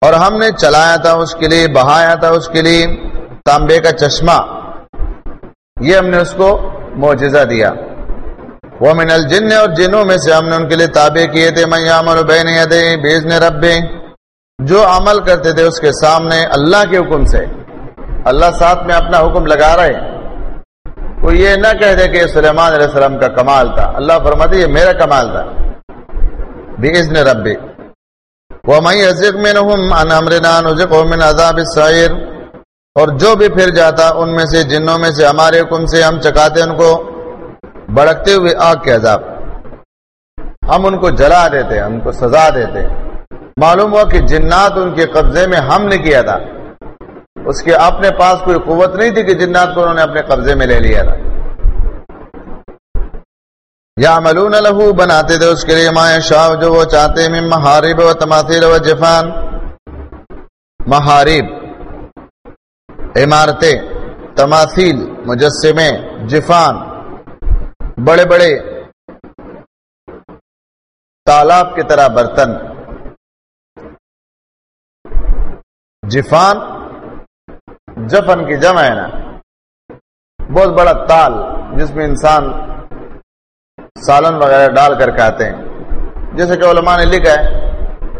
اور ہم نے چلایا تھا اس کے لیے، بہایا تھا اس کے لیے تانبے کا چشمہ۔ یہ ہم نے اس کو معجزہ دیا۔ وہ من الجن اور جنوں میں سے ہم نے ان کے لیے تابع کیے تھے۔ میں یامر بین بیز نے ربے جو عمل کرتے تھے اس کے سامنے اللہ کے حکم سے۔ اللہ ساتھ میں اپنا حکم لگا رہے۔ ہیں وہ یہ نہ کہہ دے کہ سلیمان علیہ السلام کا کمال تھا۔ اللہ فرماتے یہ میرا کمال تھا۔ بزن ربی وہ میں عزق میں من عذاب السائر اور جو بھی پھر جاتا ان میں سے جنوں میں سے ہمارے حکم سے ہم چکاتے ان کو بڑکتے ہوئے آگ کے عذاب۔ ہم ان کو جلا دیتے ان کو سزا دیتے۔ معلوم ہوا کہ جنات ان کے قبضے میں ہم نے کیا تھا۔ اس کے اپنے پاس کوئی قوت نہیں تھی کہ جنات کو انہوں نے اپنے قبضے میں لے لیا تھا۔ یا ملون لہو، بناتے تھے اس کے لیے مائیں شاہ جو وہ چاہتے ہیں محارب و تماثیر و جفان۔ محارب۔ عمارتیں، تماثیل مجسمے جفان، بڑے بڑے تالاب کی طرح برتن۔ جفان جفن کی جمع ہے نا۔ بہت بڑا تال جس میں انسان سالن وغیرہ ڈال کر کھاتے ہیں۔ جیسے کہ علماء نے لکھا ہے،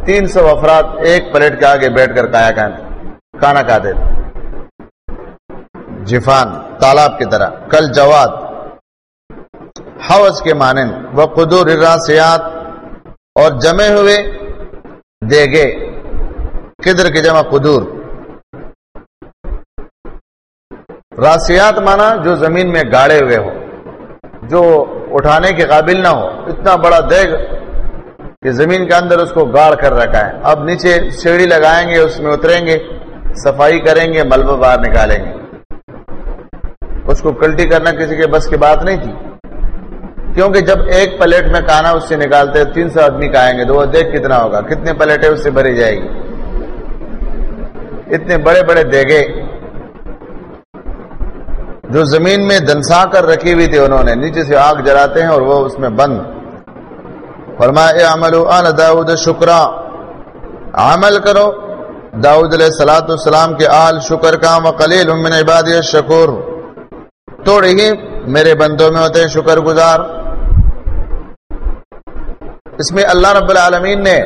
تین سو افراد ایک پلیٹ کے آگے بیٹھ کر کھایا کھانا کھاتے تھے۔ جفان، تالاب کی طرح، کل جواد، حوض کے مانند، وہ قدور راسیات اور جمے ہوئے دیگے کدر کی جمع قدور۔ راسیات مانا جو زمین میں گاڑے ہوئے ہو جو اٹھانے کے قابل نہ ہو اتنا بڑا دیگ کہ زمین کے اندر اس کو گاڑ کر رکھا ہے۔ اب نیچے سیڑھی لگائیں گے، اس میں اتریں گے، صفائی کریں گے، ملبہ باہر نکالیں گے۔ اس کو کلٹی کرنا کسی کے بس کی بات نہیں تھی۔ کیونکہ جب ایک پلیٹ میں کانا اس سے نکالتے تین سو آدمی کھائیں گے تو وہ دیکھ کتنا ہوگا۔ کتنے پلیٹیں اس سے بھری جائے گی۔ اتنے بڑے بڑے دیگے جو زمین میں دنسا کر رکھی ہوئی تھی انہوں نے، نیچے سے آگ جلاتے ہیں اور وہ اس میں بند۔ فرمایا عمل آل داود شکرا۔ عمل کرو۔ داؤد علیہ سلاۃ السلام کے آل شکر کا وقلیل من عباد شکور توڑ ہی میرے بندوں میں ہوتے ہیں شکر گزار۔ اس میں اللہ رب العالمین نے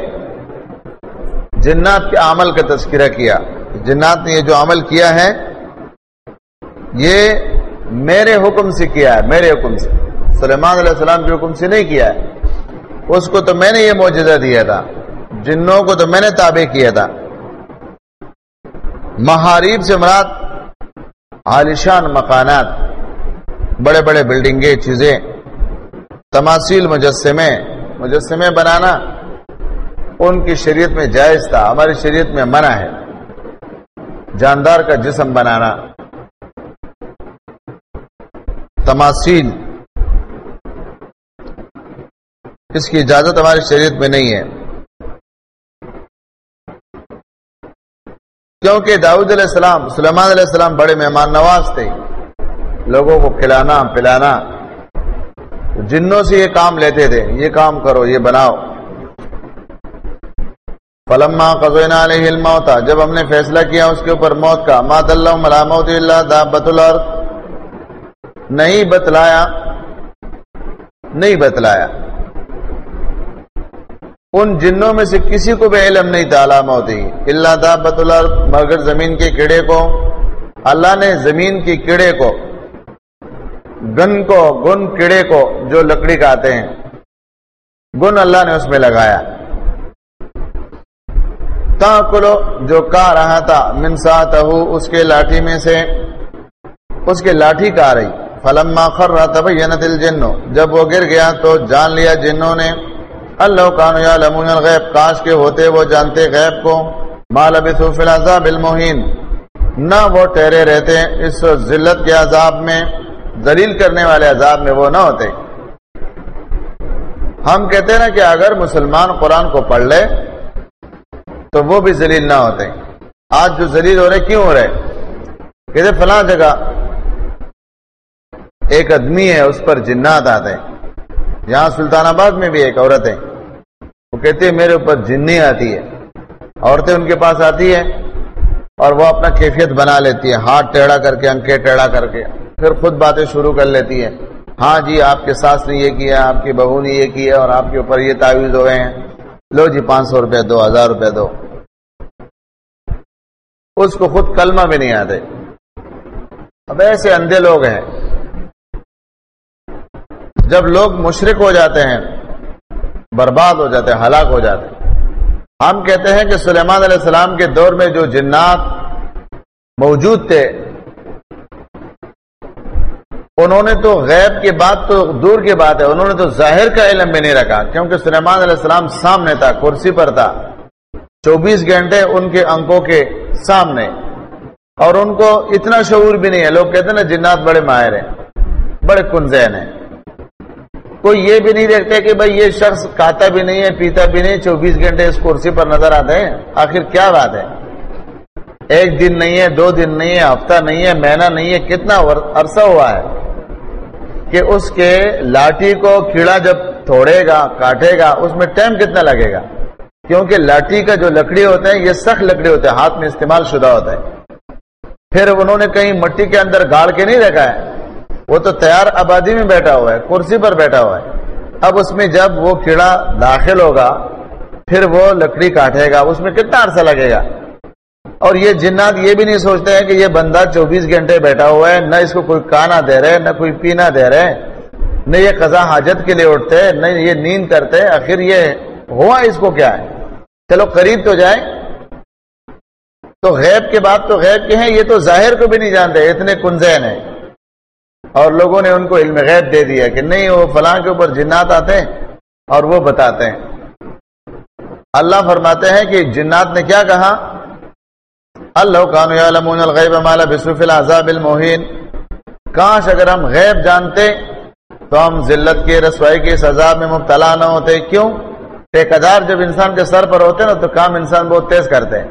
جنات کے عمل کا تذکرہ کیا۔ جنات نے یہ جو عمل کیا ہے، یہ میرے حکم سے کیا ہے، میرے حکم سے۔ سلیمان علیہ السلام کے حکم سے نہیں کیا ہے۔ اس کو تو میں نے یہ معجزہ دیا تھا۔ جنوں کو تو میں نے تابع کیا تھا۔ محاریب سے مراد عالیشان مکانات بڑے بڑے بلڈنگیں چیزیں، تماثیل مجسمے مجسمے بنانا ان کی شریعت میں جائز تھا، ہماری شریعت میں منع ہے۔ جاندار کا جسم بنانا، تماثیل۔ اس کی اجازت ہماری شریعت میں نہیں ہے۔ کیونکہ داؤد علیہ السلام، سلیمان علیہ السلام بڑے مہمان نواز تھے۔ لوگوں کو کھلانا، پلانا۔ جنوں سے یہ کام لیتے تھے، یہ کام کرو، یہ بناؤ۔ فلما قزوینا علیہ الموت، جب ہم نے فیصلہ کیا اس کے اوپر موت کا مات اللہ ملامت اللہ دابت الارض۔ نہیں بتلایا نہیں بتلایا۔ ان جنوں میں سے کسی کو بھی علم نہیں تھا علامت اللہ دابت الارض، مگر زمین کے کیڑے کو۔ اللہ نے زمین کی کیڑے کو گن کو، گن کیڑے کو جو لکڑی کھاتے ہیں۔ گن اللہ نے اس میں لگایا۔ کلو جو کا رہا تھا منسا اس کے لاٹھی میں سے، اس کے لاٹھی کا رہی۔ فلم خر رہا تھا بھائی جنو جب وہ گر گیا تو جان لیا جنوں نے۔ اللہ کانو یا لمون الغیب، کاش کے ہوتے وہ جانتے غیب کو۔ مال ابھی فی العذاب المحین، نہ وہ ٹہرے رہتے اس ذلت کے عذاب میں۔ دلیل کرنے والے عذاب میں وہ نہ ہوتے۔ ہم کہتے ہیں نا کہ اگر مسلمان قرآن کو پڑھ لے، تو وہ بھی ذلیل نہ ہوتے۔ آج جو ذلیل ہو رہے، کیوں ہو رہے؟ کہتے فلاں جگہ ایک آدمی ہے، اس پر جنات آتے ہیں۔ یہاں سلطان آباد میں بھی ایک عورت ہے۔ وہ کہتے ہیں میرے اوپر جنی آتی ہے۔ عورتیں ان کے پاس آتی ہے اور وہ اپنا کیفیت بنا لیتی ہے ہاتھ ٹیڑھا کر کے انکے ٹیڑھا کر کے۔ پھر خود باتیں شروع کر لیتی ہے ہاں جی آپ کے ساس نے یہ کیا، آپ کی بہو نے یہ کیا اور آپ کے اوپر یہ تعویذ ہوئے ہیں۔ لو جی پانچ سو روپے دو، ہزار روپے دو۔ اس کو خود کلمہ بھی نہیں آتے۔ اب ایسے اندھے لوگ ہیں۔ جب لوگ مشرق ہو جاتے ہیں، برباد ہو جاتے ہیں، ہلاک ہو جاتے ہیں۔ ہم کہتے ہیں کہ سلیمان علیہ السلام کے دور میں جو جنات موجود تھے انہوں نے تو غیب کے بعد تو دور کی بات ہے، انہوں نے تو ظاہر کا علم بھی نہیں رکھا، کیونکہ سلیمان علیہ السلام سامنے تھا، کرسی پر تھا۔ چوبیس گھنٹے ان کے انکوں کے سامنے۔ اور ان کو اتنا شعور بھی نہیں ہے، لوگ کہتے ہیں نا، جنات بڑے ماہر ہیں، بڑے کنزین ہیں۔ کوئی یہ بھی نہیں دیکھتے کہ بھائی یہ شخص کھاتا بھی نہیں ہے، پیتا بھی نہیں، چوبیس گھنٹے اس کرسی پر نظر آتے ہیں۔ آخر کیا بات ہے؟ ایک دن نہیں ہے، دو دن نہیں ہے، ہفتہ نہیں ہے، مہینہ نہیں ہے، کتنا عرصہ ہوا ہے؟ کہ اس کے لاٹھی کو کیڑا جب توڑے گا، کاٹے گا، اس میں ٹائم کتنا لگے گا؟ کیونکہ لاٹھی کا جو لکڑی ہوتا ہے یہ سخت لکڑی ہوتا ہے ہاتھ میں استعمال شدہ ہوتا ہے پھر انہوں نے کہیں مٹی کے اندر گاڑ کے نہیں رکھا ہے؟ وہ تو تیار آبادی میں بیٹھا ہوا ہے، کرسی پر بیٹھا ہوا ہے۔ اب اس میں جب وہ کیڑا داخل ہوگا، پھر وہ لکڑی کاٹے گا، اس میں کتنا عرصہ لگے گا؟ اور یہ جنات یہ بھی نہیں سوچتے ہیں کہ یہ بندہ چوبیس گھنٹے بیٹھا ہوا ہے، نہ اس کو کوئی کانا دے رہے، نہ کوئی پینا دے رہے۔ نہ یہ قضا حاجت کے لیے اٹھتے، نہ یہ نیند کرتے۔ آخر یہ ہوا اس کو کیا ہے؟ چلو قریب تو جائے تو غیب کے بعد تو غیب کے ہیں، یہ تو ظاہر کو بھی نہیں جانتے، اتنے کنزین ہیں۔ اور لوگوں نے ان کو علم غیب دے دیا کہ نہیں، وہ فلاں کے اوپر جنات آتے ہیں اور وہ بتاتے ہیں۔ اللہ فرماتے ہیں کہ جنات نے کیا کہا؟ اللہ الغیب مالا بصرف العذاب الموہین کاش اگر ہم غیب جانتے تو ہم ذلت کے رسوائی کے اس عذاب میں مبتلا نہ ہوتے۔ کیوں؟ ٹیکدار جب انسان کے سر پر ہوتے نا تو کام انسان بہت تیز کرتے۔ ہیں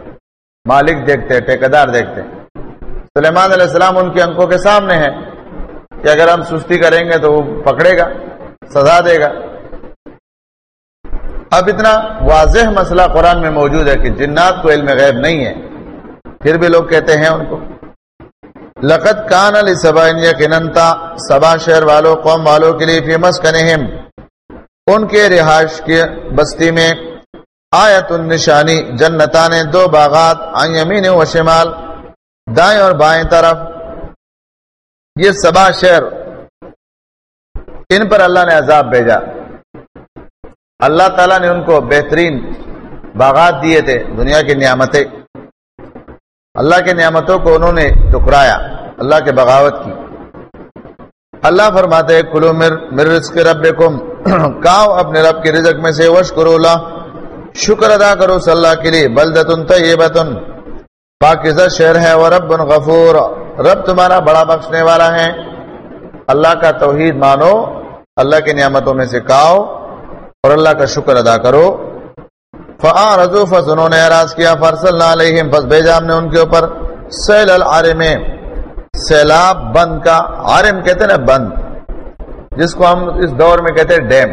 مالک دیکھتے ٹیکدار دیکھتے۔ سلیمان علیہ السلام ان کی انکوں کے سامنے ہے کہ اگر ہم سستی کریں گے تو وہ پکڑے گا، سزا دے گا۔ اب اتنا واضح مسئلہ قرآن میں موجود ہے کہ جنات کو علم غیب نہیں ہے۔ پھر بھی لوگ کہتے ہیں ان کو لقت کان علی سبا یقینتا سبا شہر والوں، قوم والوں کے لیے فیمس کنہم ان کے رہائش کی بستی میں آیت النشانی جنتا نے دو باغات آئیں یمین و شمال، دائیں اور بائیں طرف۔ یہ سبا شہر، ان پر اللہ نے عذاب بھیجا۔ اللہ تعالیٰ نے ان کو بہترین باغات دیے تھے، دنیا کی نعمتیں۔ اللہ کے نعمتوں کو انہوں نے ٹکرایا، اللہ کے بغاوت کی۔ اللہ فرماتے کلو مر مر رزق رب کاؤ اپنے رب کے رزق میں سے وش کرو اللہ۔ شکر ادا کرو صلی اللہ کے لیے۔ بلدتن طیبتن۔ پاکزہ شہر ہے، وہ رب غفور۔ رب تمہارا بڑا بخشنے والا ہے۔ اللہ کا توحید مانو، اللہ کی نعمتوں میں سے کاؤ اور اللہ کا شکر ادا کرو۔ فعا رضو فس انہوں نے اراض کیا فرص اللہ علیہ فس بھیجا ہم نے ان کے اوپر، سیل العارم سیلاب بند کا عارم کہتے ہیں نا بند، جس کو ہم اس دور میں کہتے ہیں ڈیم۔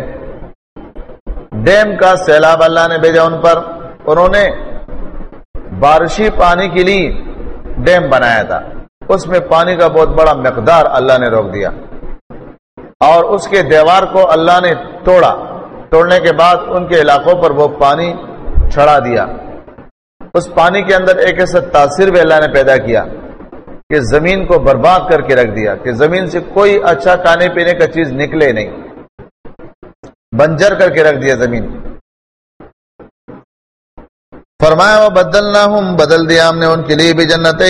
ڈیم کا سیلاب اللہ نے بھیجا ان پر، انہوں نے بارشی پانی کے لیے ڈیم بنایا تھا۔ اس میں پانی کا بہت بڑا مقدار اللہ نے روک دیا۔ اور اس کے دیوار کو اللہ نے توڑا۔ توڑنے کے بعد ان کے علاقوں پر وہ پانی چھڑا دیا۔ اس پانی کے اندر ایک ایسا تاثر بھی اللہ نے پیدا کیا کہ زمین کو برباد کر کے رکھ دیا، کہ زمین سے کوئی اچھا کھانے پینے کا چیز نکلے نہیں۔ بنجر کر کے رکھ دیا زمین۔ فرمایا وہ بدل نہ بدل دیا ہم نے ان کے لیے بھی جنت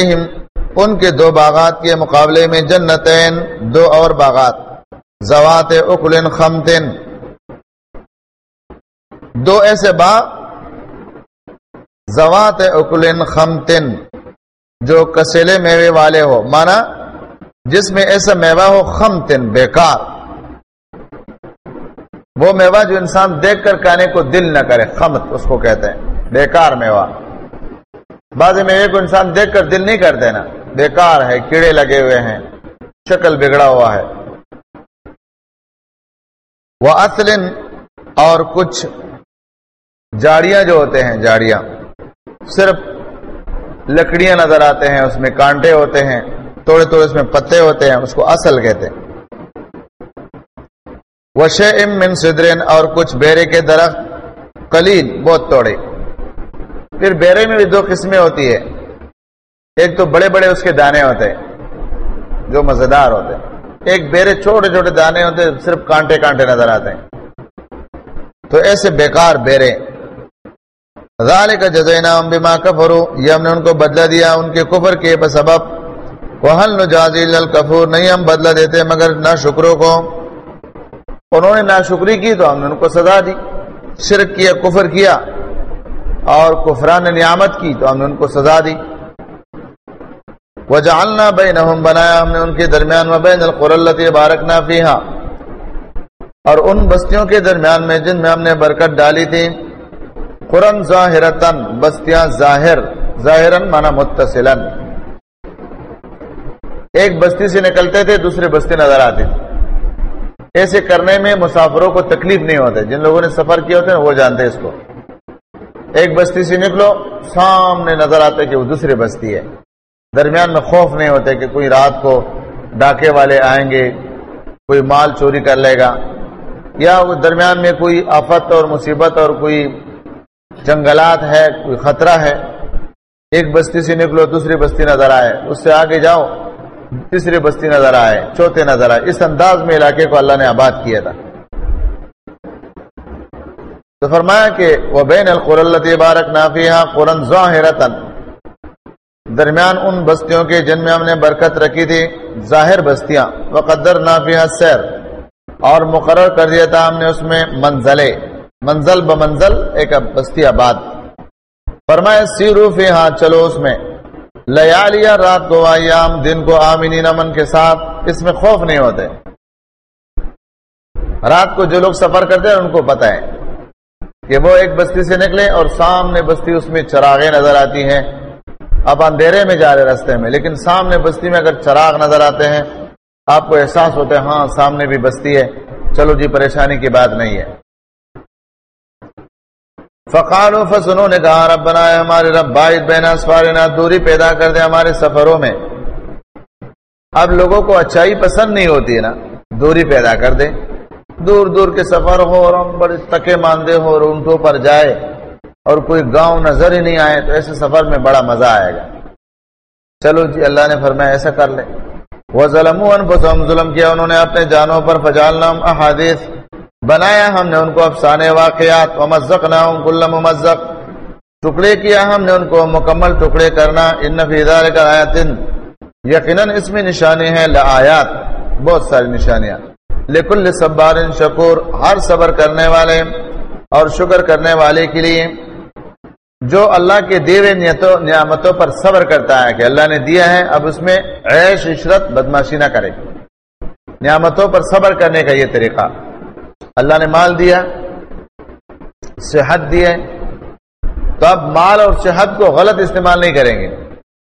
ان کے دو باغات کے مقابلے میں جنتین، دو اور باغات۔ زوات اکلن خمتن۔ دو ایسے باغ زوات اکلن خمتن، جو کسیلے میوے والے ہو۔ مانا، جس میں ایسا میوہ ہو، خمتن، بیکار۔ وہ میوہ جو انسان دیکھ کر کھانے کو دل نہ کرے، خمت، اس کو کہتے ہیں۔ بیکار میوہ۔ بعض میوے کو انسان دیکھ کر دل نہیں کرتے نا۔ بیکار ہے، کیڑے لگے ہوئے ہیں، شکل بگڑا ہوا ہے۔ وہ اصل اور کچھ جاڑیاں جو ہوتے ہیں، جاڑیاں۔ صرف لکڑیاں نظر آتے ہیں، اس میں کانٹے ہوتے ہیں تھوڑے تھوڑے اس میں پتے ہوتے ہیں، اس کو اصل کہتے ہیں۔ وشے ام من سدرین اور کچھ بیرے کے درخت کلیل بہت توڑے۔ پھر بیرے میں بھی دو قسمیں ہوتی ہے ایک تو بڑے بڑے اس کے دانے ہوتے ہیں، جو مزیدار ہوتے ہیں۔ ایک بیرے چھوٹے چھوٹے دانے ہوتے ہیں، صرف کانٹے کانٹے نظر آتے ہیں۔ تو ایسے بیکار بیرے ذالک کا جزینا بما کفرو یہ ہم نے ان کو بدلہ دیا، ان کے کفر کے سبب۔ وحل نجازی الکفور نہیں ہم بدلہ دیتے، مگر نہ شکروں کو۔ انہوں نے نہ شکری کی تو ہم نے ان کو سزا دی۔ شرک کیا، کفر کیا، اور کفران نعمت کی تو ہم نے ان کو سزا دی۔ وجعلنا بینہم بنایا ہم نے ان کے درمیان وبین القرلت بارکنا فیہا اور ان بستیوں کے درمیان میں، جن میں ہم نے برکت ڈالی تھی قرن ظاہرتن بستیاں ظاہر ظاہرن مانا متصلن ایک بستی سے نکلتے تھے، دوسری بستی نظر آتی تھی۔ ایسے کرنے میں مسافروں کو تکلیف نہیں ہوتے جن لوگوں نے سفر کیا ہوتے ہیں وہ جانتے اس کو۔ ایک بستی سے نکلو، سامنے نظر آتے کہ وہ دوسری بستی ہے۔ درمیان میں خوف نہیں ہوتے کہ کوئی رات کو ڈاکے والے آئیں گے، کوئی مال چوری کر لے گا، یا درمیان میں کوئی آفت اور مصیبت اور کوئی جنگلات ہے، کوئی خطرہ ہے، ایک بستی سے نکلو، دوسری بستی نظر آئے، اس سے آگے جاؤ، تیسری بستی نظر آئے، چوتھے نظر آئے، اس انداز میں علاقے کو اللہ نے آباد کیا تھا۔ تو فرمایا کہ وہ بین القرلت بارک نافیہ قرن ظاہرتن درمیان ان بستیوں کے جن میں ہم نے برکت رکھی تھی، ظاہر بستیاں۔ وقدر نافیہ سیر اور مقرر کر دیا تھا ہم نے اس میں منزلے منزل بمنزل ایک بستی آباد۔ فرمایا سیرو فی ہاں چلو اس میں۔ لیالیا رات کو ایام دن کو آمینین امن کے ساتھ۔ اس میں خوف نہیں ہوتے۔ رات کو جو لوگ سفر کرتے ہیں، ان کو پتہ ہے کہ وہ ایک بستی سے نکلے اور سامنے بستی اس میں چراغیں نظر آتی ہیں۔ اب اندھیرے میں جا رہے رستے میں، لیکن سامنے بستی میں اگر چراغ نظر آتے ہیں، آپ کو احساس ہوتا ہے ہاں سامنے بھی بستی ہے۔ چلو جی پریشانی کی بات نہیں ہے۔ فقال و فسنوں نے کہا رب بنایا ہمارے رب، باعث بینا سوارنا دوری پیدا کر دے ہمارے سفروں میں۔ اب لوگوں کو اچھائی پسند نہیں ہوتی ہے نا، دوری پیدا کر دے۔ دور دور کے سفر ہو اور ہم بڑے تکے ماندے ہو اور اونٹوں پر جائے اور کوئی گاؤں نظر ہی نہیں آئے تو ایسے سفر میں بڑا مزہ آئے گا۔ چلو جی اللہ نے فرمایا ایسا کر لے۔ وہ ظلم ظلم کیا انہوں نے اپنے جانوں پر فجال نام احادیث بنایا ہم نے ان کو افسانے واقعات و مزق نہ ممزق۔ ٹکڑے کیا ہم نے ان کو، مکمل ٹکڑے کرنا۔ ان نفیدار کا آیاتن یقیناً اس میں نشانی ہے لآیات بہت ساری نشانیاں۔ لکل صبار شکور، ہر صبر کرنے والے اور شکر کرنے والے کے لیے۔ جو اللہ کے دیوے نعمتوں پر صبر کرتا ہے کہ اللہ نے دیا ہے، اب اس میں عیش، عشرت، بدماشی نہ کرے۔ نعمتوں پر صبر کرنے کا یہ طریقہ۔ اللہ نے مال دیا، صحت دیے، تو اب مال اور صحت کو غلط استعمال نہیں کریں گے،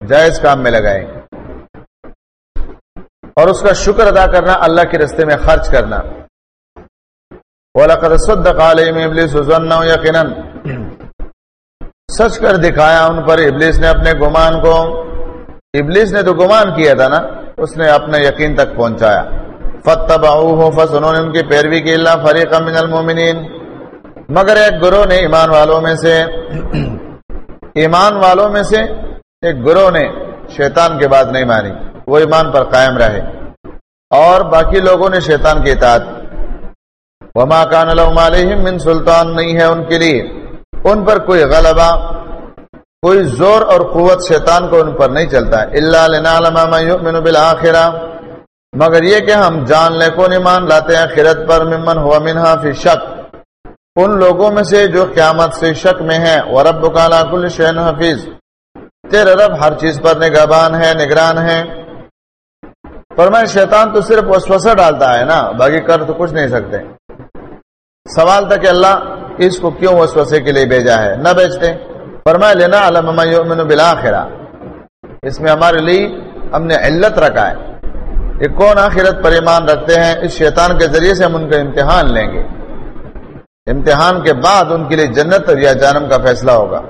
جائز کام میں لگائیں گے۔ اور اس کا شکر ادا کرنا، اللہ کے رستے میں خرچ کرنا۔ یقیناً سچ کر دکھایا ان پر، ابلیس نے اپنے گمان کو۔ ابلیس نے تو گمان کیا تھا نا، اس نے اپنے یقین تک پہنچایا۔ فس انہوں نے ان کی پیروی کی اللہ فریق من المومنین مگر ایک گروہ نے ایمان والوں میں سے ایمان والوں میں سے ایک گروہ نے شیطان کے بعد نہیں مانی وہ ایمان پر قائم رہے۔ اور باقی لوگوں نے شیطان کی اطاعت۔ وما کان لهم علیہم من سلطان نہیں ہے ان کے لیے۔ ان پر کوئی غلبہ، کوئی زور اور قوت شیطان کو ان پر نہیں چلتا۔ اللہ لنعلم یؤمن بالآخرہ۔ مگر یہ کہ ہم جان لے کون ایمان لاتے ہیں خیرت پر ممن ہوا منہا فی شک۔ ان لوگوں میں سے جو قیامت سے شک میں ہے ورب کالا کل شہن حفیظ۔ تیرے رب ہر چیز پر نگہبان ہے نگران ہے فرمائے، شیطان تو صرف وسوسہ ڈالتا ہے نا، باقی کر تو کچھ نہیں سکتے۔ سوال تھا کہ اللہ اس کو کیوں وسوسے کے لیے بھیجا ہے؟ نہ بیچتے فرمائے لینا علم بالآخرہ اس میں ہمارے لیے ہم نے علت رکھا ہے۔ یہ کون آخرت پر ایمان رکھتے ہیں، اس شیطان کے ذریعے سے ہم ان کا امتحان لیں گے۔ امتحان کے بعد ان کے لیے جنت اور یا جانم کا فیصلہ ہوگا۔